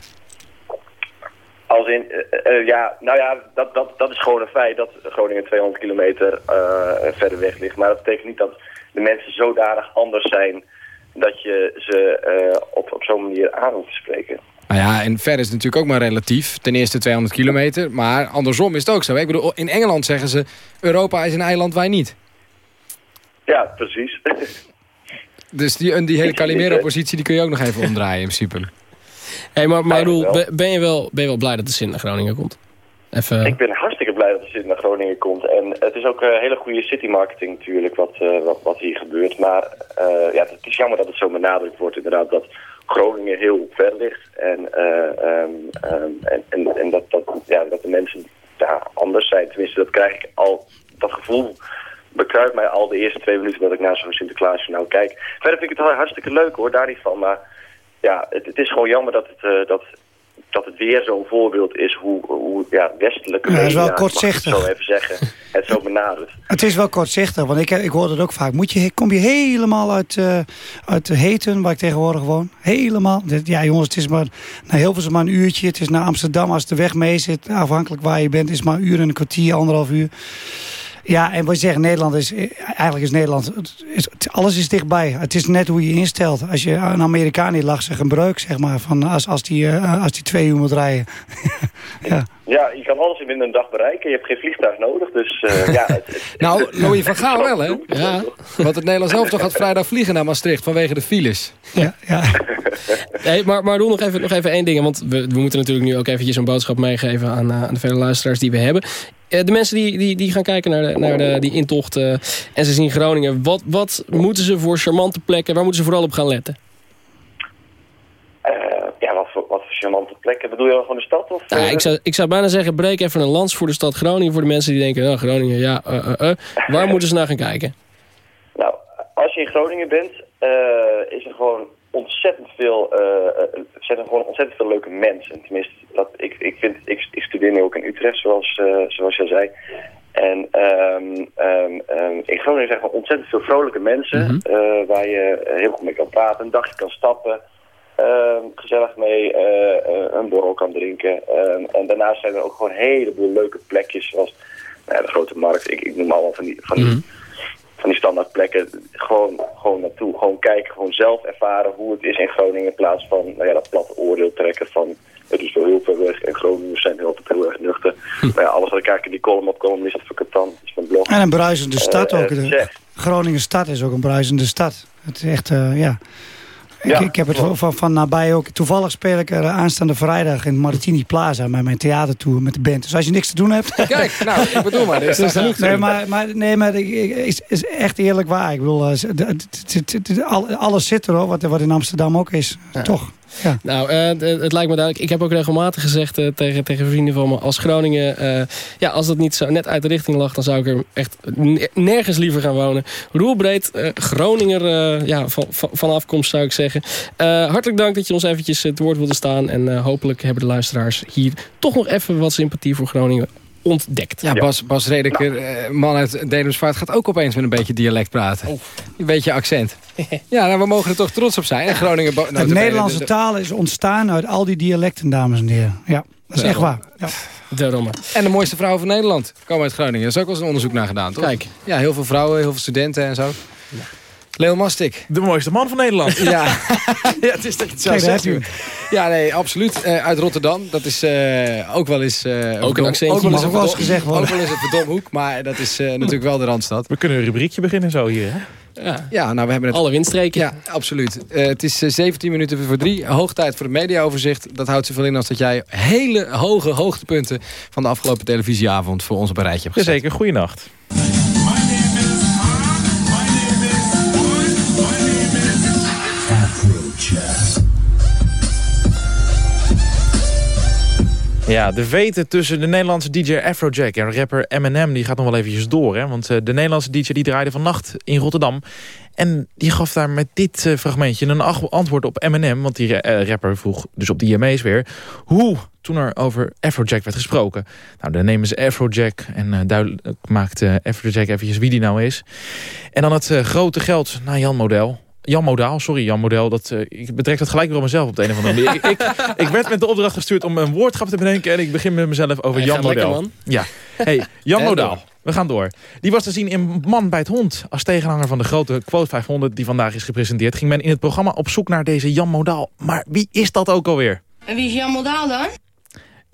Als in, eh, eh, ja, nou ja, dat, dat, dat is gewoon een feit dat Groningen 200 kilometer eh, verder weg ligt. Maar dat betekent niet dat de mensen zodanig anders zijn dat je ze eh, op, op zo'n manier aan hoeft te spreken. Nou ja, en ver is natuurlijk ook maar relatief. Ten eerste 200 kilometer, maar andersom is het ook zo. Ik bedoel, in Engeland zeggen ze... Europa is een eiland, wij niet. Ja, precies. Dus die, die hele Calimero-positie die kun je ook nog even omdraaien in principe. Hey, maar maar Roel, ben je, wel, ben je wel blij dat de Sint naar Groningen komt? Even... Ik ben hartstikke blij dat de City naar Groningen komt. En het is ook een hele goede city marketing natuurlijk wat, eh, wat, wat hier gebeurt. Maar eh, ja, het is jammer dat het zo benadrukt wordt inderdaad dat Groningen heel ver ligt. En, eh, ehm, ehm, en, en, en dat, dat, ja, dat de mensen daar anders zijn. Tenminste, dat krijg ik al, dat gevoel bekruipt mij al de eerste twee minuten dat ik naar zo'n Sinterklaasjournaal kijk. Verder vind ik het hartstikke leuk hoor, daar niet van. Maar ja, het, het is gewoon jammer dat het, eh, dat, dat het weer zo'n voorbeeld is hoe, hoe ja, westelijke Ja, dat is wel media, kortzichtig. het zo even zeggen, het zo benadert. Het is wel kortzichtig, want ik, ik hoor dat ook vaak. Moet je, kom je helemaal uit, eh uit Heten, waar ik tegenwoordig woon? Helemaal. Ja jongens, het is maar naar Hilversum maar een uurtje. Het is naar Amsterdam als de weg mee zit. Afhankelijk waar je bent is het maar een uur en een kwartier, anderhalf uur. Ja, en wat je zegt, Nederland is... Eigenlijk is Nederland... het Is, het- alles is dichtbij. Het is net hoe je instelt. Als je een Amerikaan die lag zich een breuk, zeg maar. Van als, als, die, eh, als die twee uur moet rijden. ja. Ja, je kan alles in binnen een dag bereiken. Je hebt geen vliegtuig nodig, dus eh, ja... Het, het- Nou, Louis van Gaal wel, hè? Ja. Want het Nederlands elftal gaat vrijdag vliegen naar Maastricht vanwege de files. Ja, ja. Nee, maar, maar Roel, nog even, nog even één ding. Want we, we moeten natuurlijk nu ook eventjes een boodschap meegeven aan, eh, aan de vele luisteraars die we hebben. Eh, de mensen die, die, die gaan kijken naar, de, naar de, die intocht en ze zien Groningen. Wat, wat moeten ze voor charmante plekken, waar moeten ze vooral op gaan letten? eh, ja, wat voor, wat voor charmante plekken. Bedoel je wel van de stad? Of, Nou, eh, ik, zou, ik zou bijna zeggen, breek even een lans voor de stad Groningen. Voor de mensen die denken, nou Groningen, ja. Waar moeten ze naar gaan kijken? Nou, als je in Groningen bent, is er gewoon ontzettend veel, eh, zijn gewoon ontzettend veel leuke mensen. Tenminste, dat, ik, ik, vind, ik, ik studeer nu ook in Utrecht, zoals, eh, zoals jij zei. En ehm, ehm, ehm, in Groningen zijn gewoon ontzettend veel vrolijke mensen, eh, waar je heel goed mee kan praten, een dagje kan stappen. gezellig mee een borrel kan drinken. En daarnaast zijn er ook gewoon een heleboel leuke plekjes, zoals nou ja, de Grote Markt. Ik, ik noem allemaal van die, van die van die standaard plekken gewoon, gewoon naartoe. Gewoon kijken, gewoon zelf ervaren hoe het is in Groningen. In plaats van nou ja, dat platte oordeel trekken van het is wel heel ver weg. En Groningen zijn heel altijd heel erg nuchter. Maar ja, alles wat ik kijk in die column op columnist van Catan, is mijn blog. En een bruisende stad Eh, ook. eh, De. Groningen stad is ook een bruisende stad. Het is echt, eh, ja. Ik, Ja, ik heb het van, van, van nabij ook. Toevallig speel ik er aanstaande vrijdag in Martini Plaza met mijn theatertour met de band. Dus als je niks te doen hebt. Kijk, nou, ik bedoel maar, is Dus, nee, doen. maar, maar, nee, maar is, is echt eerlijk waar. Ik bedoel, eh, alles zit er hoor, wat, wat in Amsterdam ook is. Toch? Ja. Nou, eh, het, lijkt me duidelijk. Ik heb ook regelmatig gezegd eh, tegen, tegen vrienden van me... als Groningen, eh, ja, als dat niet zo net uit de richting lag... dan zou ik er echt ne- nergens liever gaan wonen. Roelbreed, Groninger ja, van, van, afkomst zou ik zeggen. Hartelijk dank dat je ons eventjes het woord wilde staan. En hopelijk hebben de luisteraars hier toch nog even wat sympathie voor Groningen ontdekt. Ja, Bas, Bas Redeker, eh, man uit Dedemsvaart, gaat ook opeens met een beetje dialect praten. Een beetje accent. Ja, nou, we mogen er toch trots op zijn. En Groningen... De nou, Nederlandse de- de- taal is ontstaan uit al die dialecten, dames en heren. Ja, dat is echt waar. Ja. Daarom. En de mooiste vrouwen van Nederland komen uit Groningen. Er is ook wel eens een onderzoek naar gedaan, toch? Kijk. Ja, heel veel vrouwen, heel veel studenten en zo. Leo Mastik. De mooiste man van Nederland. Ja. ja, het is dat je het. Ja, nee, absoluut. Eh, uit Rotterdam. Dat is eh, ook wel eens... eh, Ook een accentje. Ook wel eens wel eens verdom- gezegd worden. Ook wel eens een verdomhoek. Maar dat is eh, natuurlijk wel de Randstad. We kunnen een rubriekje beginnen zo hier. Hè? Ja. Ja, nou, we hebben het... Alle windstreken. Ja, absoluut. Eh, het is eh, 17 minuten voor drie. Hoog tijd voor het mediaoverzicht. Dat houdt zoveel in als dat jij hele hoge hoogtepunten... van de afgelopen televisieavond voor ons op een rijtje hebt gezet. Jazeker, goeienacht. Ja, de veten tussen de Nederlandse DJ Afrojack en rapper Eminem... die gaat nog wel eventjes door. Hè? Want eh, de Nederlandse DJ die draaide vannacht in Rotterdam. En die gaf daar met dit eh, fragmentje een antwoord op Eminem. Want die eh, rapper vroeg dus op de IMA's weer... hoe toen er over Afrojack werd gesproken. Nou, dan nemen ze Afrojack en duidelijk maakt Afrojack eventjes wie die nou is. En dan het grote geld naar Jan Model. Jan Modaal, sorry Jan Model, dat, uh, ik betrek dat gelijk weer op mezelf op de een of andere manier. ik, ik, ik, werd met de opdracht gestuurd om een woordschap te bedenken en ik begin met mezelf over Jan Model. Ja, hey, Jan Modaal. We gaan door. Die was te zien in Man bij het Hond. Als tegenhanger van de grote Quote 500 die vandaag is gepresenteerd... ging men in het programma op zoek naar deze Jan Modaal. Maar wie is dat ook alweer? En wie is Jan Modaal dan?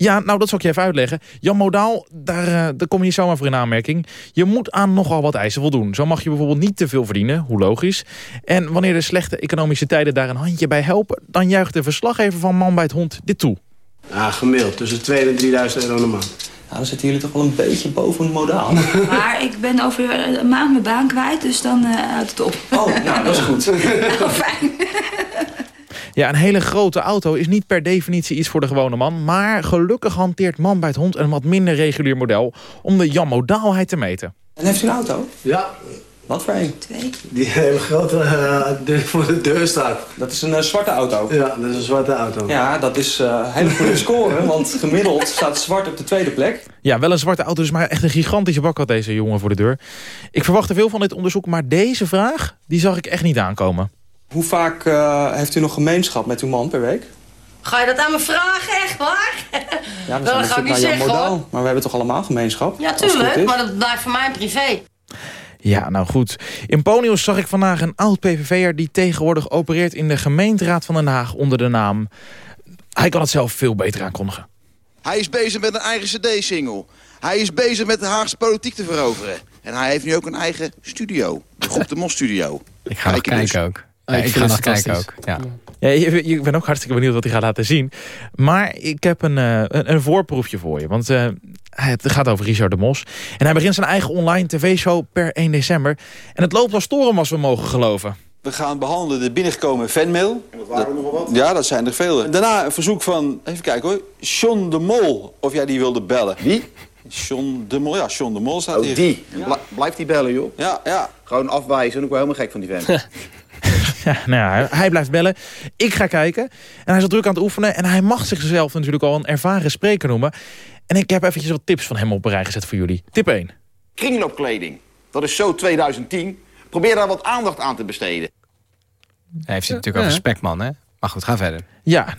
Ja, nou dat zal ik je even uitleggen. Jan Modaal, daar, uh, daar kom je niet zomaar voor in aanmerking. Je moet aan nogal wat eisen voldoen. Zo mag je bijvoorbeeld niet te veel verdienen, hoe logisch. En wanneer de slechte economische tijden daar een handje bij helpen... dan juicht de verslaggever van Man bij het Hond dit toe. Ja, gemiddeld tussen 2.000 en 3.000 euro een maand. Nou, dan zitten jullie toch wel een beetje boven het modaal. Maar ik ben over een maand mijn baan kwijt, dus dan uh, houdt het op. Oh, nou, dat is goed. nou, fijn. Ja, een hele grote auto is niet per definitie iets voor de gewone man. Maar gelukkig hanteert man bij het hond een wat minder regulier model... om de Jan-modaalheid te meten. En heeft u een auto? Ja. Wat voor een? Twee. Die hele grote uh, voor de deur staat. Dat is een uh, zwarte auto? Ja, dat is een zwarte auto. Ja, dat is uh, hele goede score, want gemiddeld staat zwart op de tweede plek. Ja, wel een zwarte auto, dus maar echt een gigantische bak had deze jongen voor de deur. Ik verwachtte veel van dit onderzoek, maar deze vraag, die zag ik echt niet aankomen. Hoe vaak uh, heeft u nog gemeenschap met uw man per week? Ga je dat aan me vragen, echt waar? Ja, we zijn dat ga ik niet naar zeggen, modaal. hoor. Maar we hebben toch allemaal gemeenschap? Ja, tuurlijk, maar dat blijft voor mij privé. Ja, nou goed. In Ponius zag ik vandaag een oud PVV'er... die tegenwoordig opereert in de gemeenteraad van Den Haag onder de naam... Hij kan het zelf veel beter aankondigen. Hij is bezig met een eigen cd-single. Hij is bezig met de Haagse politiek te veroveren. En hij heeft nu ook een eigen studio. De Groep de Mos Studio. Ik ga dus. kijken ook. Ja, ik ga het nog kijken ook. Ja. Ja, je, je- ik ben ook hartstikke benieuwd wat hij gaat laten zien. Maar ik heb een, eh, een, een voorproefje voor je. Want eh, hij- het gaat over Richard de Mos. En hij begint zijn eigen online tv-show per 1 december. En het loopt als storm als we mogen geloven. We gaan behandelen de binnengekomen fanmail. Dat, ja, dat zijn er vele. Daarna een verzoek van, even kijken hoor, John de Mol. Of jij die wilde bellen. Wie? John de Mol, ja, John de Mol staat Oh, hier. die. Ja. Blijft die bellen, joh. Ja, ja. Gewoon afwijzen. Ik ben helemaal gek van die vent. Ja, nou ja, hij- blijft bellen. Ik ga kijken. En hij is al druk aan het oefenen. En hij mag zichzelf natuurlijk al een ervaren spreker noemen. En ik heb eventjes wat tips van hem op een rij gezet voor jullie. Tip 1. Kringloopkleding. Dat is zo 2010. Probeer daar wat aandacht aan te besteden. Hij heeft het natuurlijk over. Spekman, hè? Maar goed, ga verder. Ja,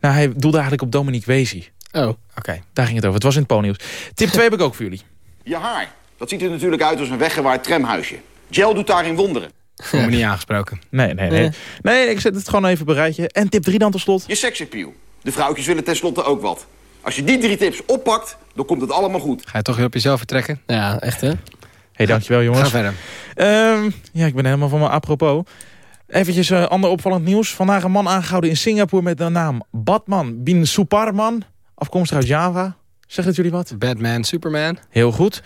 nou hij doelde eigenlijk op Dominique Wezi. Oh, oké. Daar ging het over. Het was in het. Tip 2 heb ik ook voor jullie. Je haar. Dat ziet er natuurlijk uit als een weggewaaid tramhuisje. Gel doet daarin wonderen. Voel me niet aangesproken. Nee, nee, nee. Nee, ik zet het gewoon even op een rijtje. En tip 3 dan tot slot. Je seksappeal. De vrouwtjes willen tenslotte ook wat. Als je die drie tips oppakt, dan komt het allemaal goed. Ga je toch weer op jezelf vertrekken? Ja, echt hè? hey, dankjewel jongens. Ga verder. Ehm, ja, ik ben helemaal van mijn apropos. Eventjes eh, ander opvallend nieuws. Vandaag een man aangehouden in Singapore met de naam Batman bin Suparman. Afkomstig uit Java. Zegt het jullie wat? Batman, Superman. Heel goed.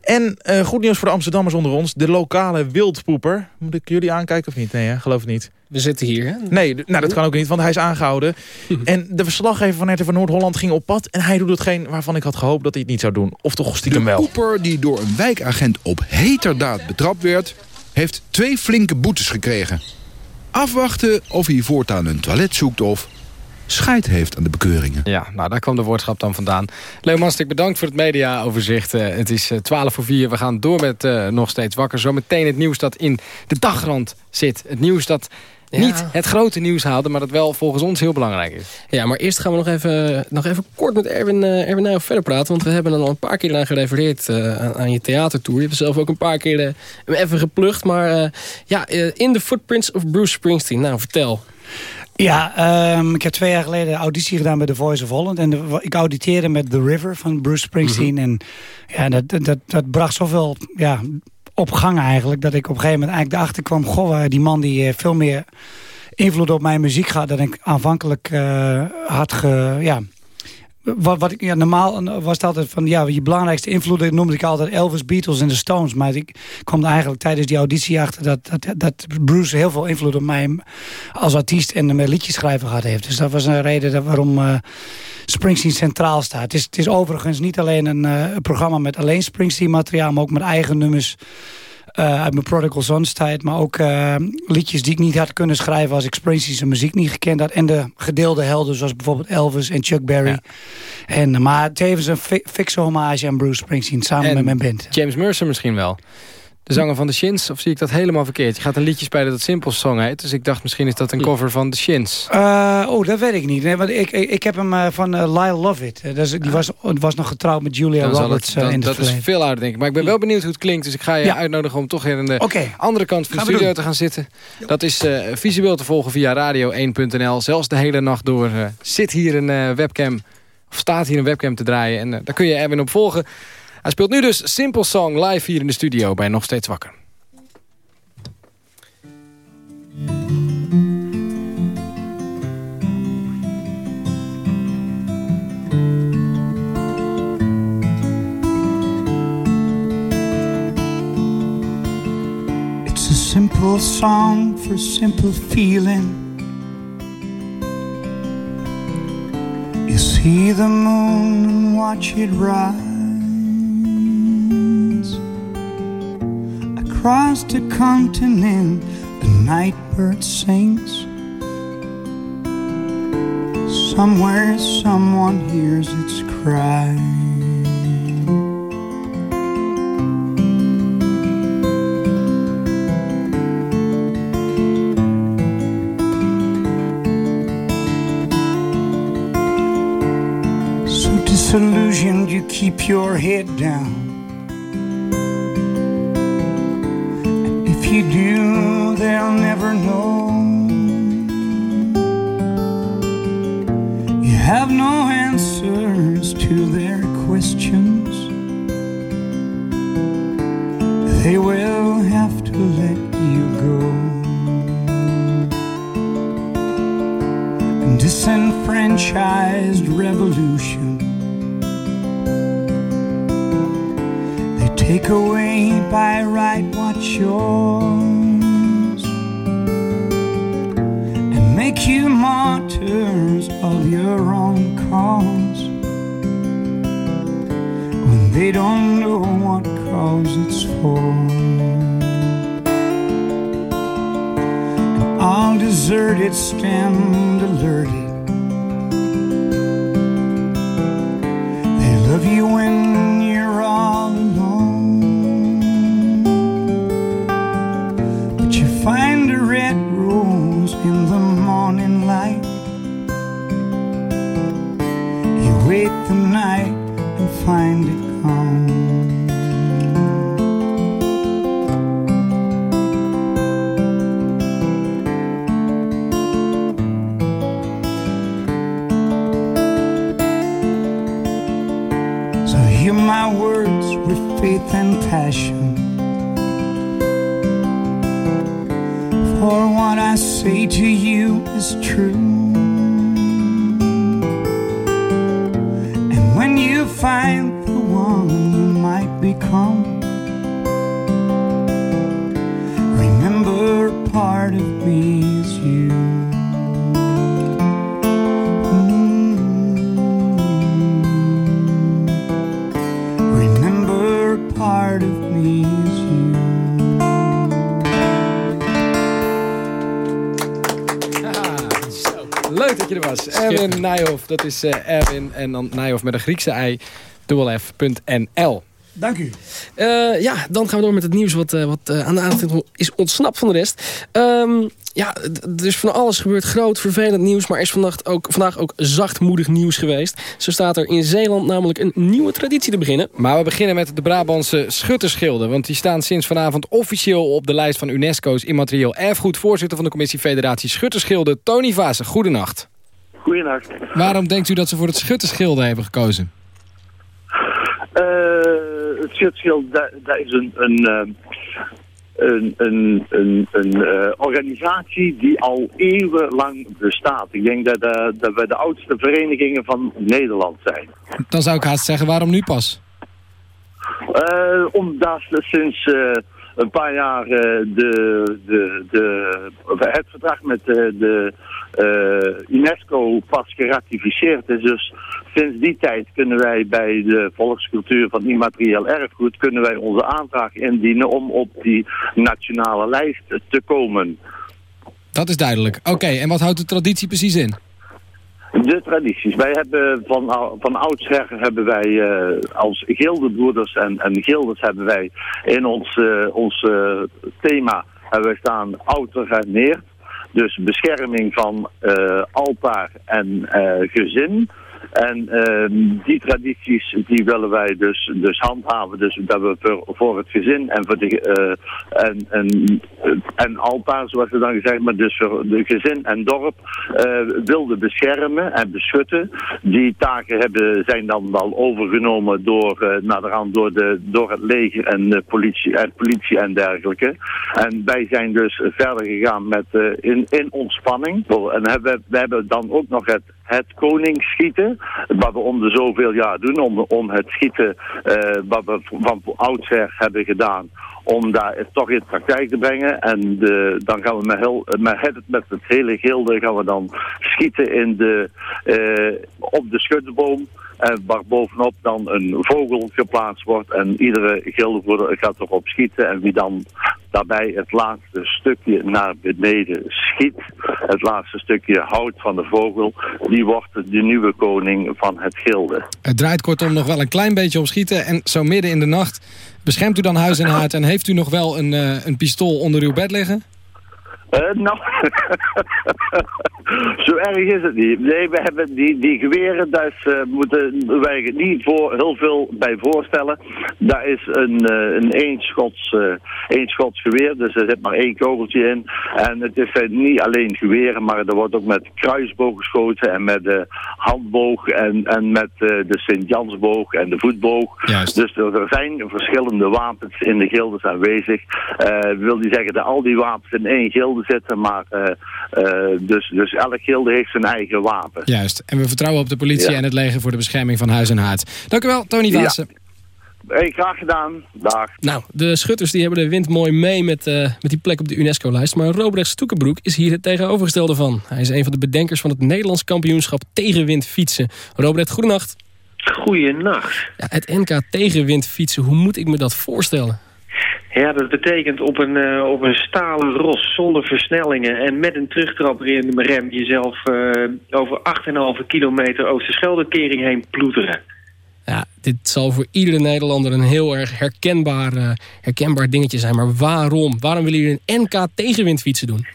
En eh, goed nieuws voor de Amsterdammers onder ons. De lokale wildpoeper. Moet ik jullie aankijken of niet? Nee, hè? geloof het niet. We zitten hier, hè? Nee, nou, dat kan ook niet, want hij is aangehouden. en de verslaggever van RTV Noord-Holland ging op pad... en hij doet hetgeen waarvan ik had gehoopt dat hij het niet zou doen. Of toch stiekem wel. poeper die door een wijkagent op heterdaad betrapt werd... heeft twee flinke boetes gekregen. Afwachten of hij voortaan een toilet zoekt of scheid heeft aan de bekeuringen. Ja, nou daar kwam de woordschap dan vandaan. Leo Mastik, bedankt voor het mediaoverzicht. Eh, het is eh, 12 voor 4. We gaan door met eh, nog steeds wakker. Zometeen het nieuws dat in de dagrand zit. Het nieuws dat Ja. niet het grote nieuws haalde... maar dat wel volgens ons heel belangrijk is. Ja, maar eerst gaan we nog even, nog even kort met Erwin, eh Erwin Nijhoff verder praten. Want we hebben er al een paar keer aan gerefereerd eh, aan, aan je theatertour. Je hebt zelf ook een paar keer hem even geplucht. Maar eh, ja, in the footprints of Bruce Springsteen. Nou, vertel. Ja, ehm, ik heb twee jaar geleden auditie gedaan bij The Voice of Holland. En de- ik auditeerde met The River van Bruce Springsteen. En ja, dat, dat- dat, bracht zoveel ja, op gang eigenlijk... dat ik op een gegeven moment eigenlijk erachter kwam... goh, eh, die man die eh, veel meer invloed op mijn muziek gaat... dan ik aanvankelijk eh, had ge... Ja, wat, wat ik, ja, normaal was het altijd van, ja, je belangrijkste invloeden noemde ik altijd Elvis, Beatles en de Stones. Maar ik kwam er eigenlijk tijdens die auditie achter dat, dat, dat Bruce heel veel invloed op mij als artiest en mijn liedjeschrijver gehad heeft. Dus dat was een reden dat, waarom eh, Springsteen centraal staat. Het is, het is overigens niet alleen een, eh, programma met alleen Springsteen materiaal, maar ook met eigen nummers. Eh, uit mijn Prodigal Sons tijd. Maar ook eh, liedjes die ik niet had kunnen schrijven... als ik Springsteen zijn muziek niet gekend had. En de gedeelde helden zoals bijvoorbeeld Elvis en Chuck Berry. En, maar tevens een fi- fikse hommage aan Bruce Springsteen samen En met mijn band. James Mercer misschien wel. De zanger van de Shins? Of zie ik dat helemaal verkeerd? Je gaat een liedje spelen dat Simple Song heet. Dus ik dacht misschien is dat een cover van de Shins. Uh, oh, dat weet ik niet. Nee, want ik, ik, ik heb hem uh, van uh, Lyle Lovett. Dat is, die was, was nog getrouwd met Julia dan Roberts het, dan, in Dat verleden. is veel ouder, denk ik. Maar ik ben wel benieuwd hoe het klinkt. Dus ik ga je Ja. uitnodigen om toch weer aan de andere kant van de Gaan studio te gaan zitten. Dat is eh, visueel te volgen via radio1.nl. Zelfs de hele nacht door eh, zit hier een eh, webcam... of staat hier een webcam te draaien. En eh, daar kun je Erwin op volgen. Hij speelt nu dus Simple Song live hier in de studio bij Nog Steeds Wakker. It's a simple song for simple feeling. You see the moon and watch it rise across the continent. A night bird sings. Somewhere someone hears its cry. So disillusioned, you keep your head down. To you is true. And when you find the one you might become, remember part of me is you. Dat je er was. Erwin Nijhoff, dat is eh, Erwin en dan Nijhoff met een Griekse ei, dubbelf.nl. Dank u. Eh, ja, dan gaan we door met het nieuws wat, eh, wat aan de aandacht is ontsnapt van de rest. Ehm, ja, er is van alles gebeurd. Groot, vervelend nieuws. Maar er is vandaag ook, vandaag ook zachtmoedig nieuws geweest. Zo staat er in Zeeland namelijk een nieuwe traditie te beginnen. Maar we beginnen met de Brabantse schutterschilden. Want die staan sinds vanavond officieel op de lijst van UNESCO's immaterieel erfgoed. Voorzitter van de commissie Federatie Schutterschilden, Tony Vaassen. Goedenacht. Goedenacht. Waarom denkt u dat ze voor het schutterschilden hebben gekozen? Eh, het schutschild, dat, dat is een, een, eh, een, een, een, een eh, organisatie die al eeuwenlang bestaat. Ik denk dat, eh, dat we de oudste verenigingen van Nederland zijn. Dan zou ik haast zeggen, waarom nu pas? Eh, omdat sinds eh, een paar jaar eh, de, de, de, het verdrag met de, de eh, UNESCO pas geratificeerd is. Dus sinds die tijd kunnen wij bij de volkscultuur van immaterieel erfgoed kunnen wij onze aanvraag indienen om op die nationale lijst te komen. Dat is duidelijk. Oké, en wat houdt de traditie precies in? De tradities. Wij hebben van, van oudsher hebben wij eh, als gildebroeders en, en gilders hebben wij in ons, eh, ons eh, thema hebben wij staan ouder en neer. Dus bescherming van eh, altaar en eh, gezin. En ehm, die tradities die willen wij dus, dus handhaven. Dus dat we voor, het gezin en voor de eh, en, en, en altaar, zoals we dan gezegd, maar dus voor de gezin en dorp eh, wilden beschermen en beschutten. Die taken hebben, zijn dan wel overgenomen door, eh naderhand door, de, door het leger en de politie en, politie en dergelijke. En wij zijn dus verder gegaan met in, in ontspanning. En hebben, we hebben dan ook nog het het koningsschieten, wat we om de zoveel jaar doen, om, om het schieten eh, wat we van oudsher hebben gedaan, om daar toch in praktijk te brengen. En dan gaan we met, heel, met, het, met het hele gilde gaan we dan schieten in de, eh, op de schutboom. Waar bovenop dan een vogel geplaatst wordt. En iedere gildebroeder gaat erop schieten. En wie dan daarbij het laatste stukje naar beneden schiet. Het laatste stukje hout van de vogel. Die wordt de nieuwe koning van het gilde. Het draait kortom nog wel een klein beetje om schieten. En zo midden in de nacht beschermt u dan huis en haard... en heeft u nog wel een, eh, een pistool onder uw bed liggen? Eh, nou, zo erg is het niet. Nee, we hebben die, die geweren, daar eh, moeten wij niet voor, heel veel bij voorstellen. Daar is een, eh, een geweer, dus er zit maar één kogeltje in. En het is niet alleen geweren, maar er wordt ook met kruisboog geschoten en met de handboog en, en met de Sint-Jansboog en de voetboog. Dus er, zijn verschillende wapens in de gildes aanwezig. Wil die zeggen dat al die wapens in één gilde zitten, maar eh, eh, dus, dus elk gilde heeft zijn eigen wapen. Juist. En we vertrouwen op de politie Ja. en het leger voor de bescherming van huis en haard. Dank u wel, Tony Ja. Vaassen. Hey, graag gedaan. Dag. Nou, de schutters die hebben de wind mooi mee met, eh, met die plek op de UNESCO-lijst. Maar Robrecht Stoekenbroek is hier het tegenovergestelde van. Hij is een van de bedenkers van het Nederlands kampioenschap tegenwind fietsen. Robrecht, goedenacht. Goeienacht. Ja, het NK tegenwind fietsen, hoe moet ik me dat voorstellen? Ja, dat betekent op een, eh, op een stalen ros zonder versnellingen en met een terugtrapper in de rem jezelf eh, over 8,5 kilometer Oosterscheldekering heen ploeteren. Ja, dit zal voor iedere Nederlander een heel erg herkenbaar, eh, herkenbaar dingetje zijn. Maar waarom? Waarom willen jullie een NK tegenwind fietsen doen?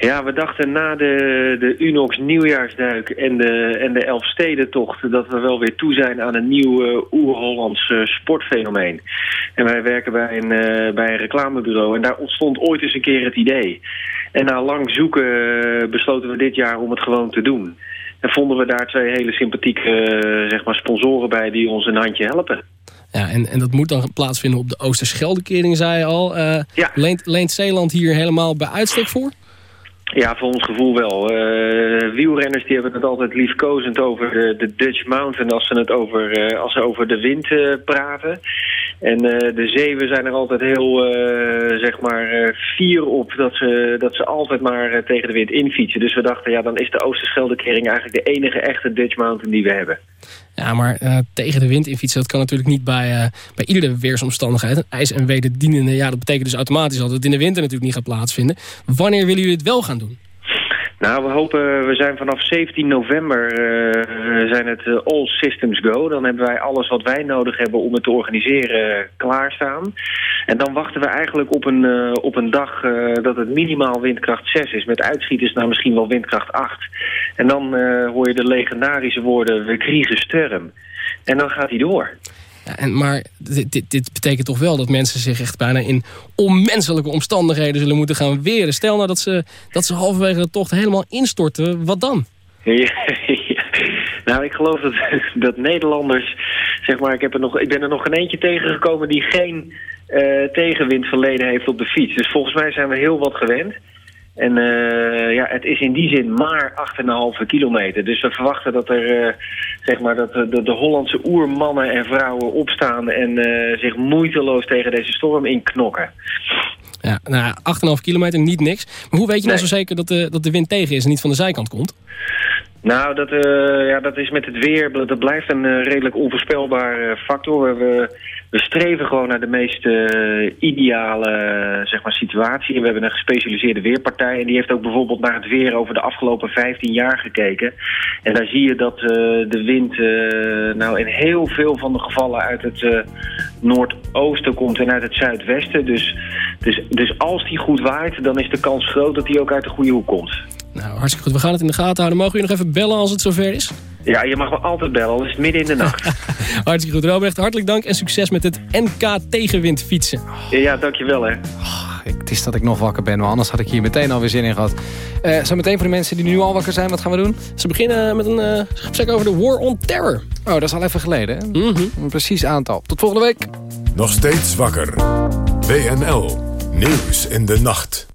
Ja, we dachten na de, de Unox nieuwjaarsduik en de, en de Elfstedentocht... dat we wel weer toe zijn aan een nieuw eh, oer-Hollands eh, sportfenomeen. En wij werken bij een, eh, bij een reclamebureau en daar ontstond ooit eens een keer het idee. En na lang zoeken besloten we dit jaar om het gewoon te doen. En vonden we daar twee hele sympathieke zeg maar sponsoren bij die ons een handje helpen. Ja, en, en dat moet dan plaatsvinden op de Oosterscheldekering, zei je al. Eh leent, leent Zeeland hier helemaal bij uitstek voor? Ja, voor ons gevoel wel. Eh, wielrenners die hebben het altijd liefkozend over de, de Dutch Mountain als ze het over, eh, als ze over de wind eh, praten. En de zeeuwen zijn er altijd heel zeg maar fier op dat ze, dat ze altijd maar tegen de wind infietsen. Dus we dachten, ja, dan is de Oosterscheldekering eigenlijk de enige echte Dutch Mountain die we hebben. Ja, maar eh, tegen de wind in fietsen, dat kan natuurlijk niet bij, eh, bij iedere weersomstandigheid. Een ijs- en wederdienende, ja, dat betekent dus automatisch al dat het in de winter natuurlijk niet gaat plaatsvinden. Wanneer willen jullie het wel gaan doen? Nou, we hopen, we zijn vanaf 17 november eh, zijn het eh, All Systems Go. Dan hebben wij alles wat wij nodig hebben om het te organiseren eh, klaarstaan. En dan wachten we eigenlijk op een, op een dag dat het minimaal windkracht 6 is. Met uitschieters naar misschien wel windkracht 8. En dan hoor je de legendarische woorden, we kriegen sturm. En dan gaat hij door. En, maar dit, dit, dit betekent toch wel dat mensen zich echt bijna in onmenselijke omstandigheden zullen moeten gaan weren. Stel nou dat ze, dat ze halverwege de tocht helemaal instorten, wat dan? Ja. Nou, ik geloof dat, dat Nederlanders, zeg maar, ik, heb er nog, ik ben er nog geen eentje tegengekomen die geen eh, tegenwind verleden heeft op de fiets. Dus volgens mij zijn we heel wat gewend. En eh, ja, het is in die zin maar 8,5 kilometer. Dus we verwachten dat er, eh, zeg maar, dat de, de Hollandse oermannen en vrouwen opstaan en eh, zich moeiteloos tegen deze storm inknokken. Ja, nou, 8,5 kilometer, niet niks. Maar hoe weet je nou zo zeker dat de, dat de wind tegen is en niet van de zijkant komt? Nou, dat, eh, ja, dat is met het weer, dat blijft een eh, redelijk onvoorspelbare factor. We, we streven gewoon naar de meest eh, ideale zeg maar, situatie. We hebben een gespecialiseerde weerpartij en die heeft ook bijvoorbeeld naar het weer over de afgelopen 15 jaar gekeken. En daar zie je dat de wind nou in heel veel van de gevallen uit het noordoosten komt en uit het zuidwesten. Dus, dus, dus als die goed waait, dan is de kans groot dat die ook uit de goede hoek komt. Nou, hartstikke goed. We gaan het in de gaten houden. Mogen we nog even bellen als het zover is? Ja, je mag me altijd bellen, al is het midden in de nacht. hartstikke goed. Robrecht, hartelijk dank en succes met het NK tegenwind fietsen. Ja, dankjewel hè. Oh, het is dat ik nog wakker ben, maar anders had ik hier meteen alweer zin in gehad. Uh, zo meteen voor de mensen die nu al wakker zijn, wat gaan we doen? Ze beginnen met een uh, gesprek over de War on Terror. Oh, dat is al even geleden, hè? Mm -hmm. Een precies aantal. Tot volgende week. Nog steeds wakker. WNL. Nieuws in de nacht.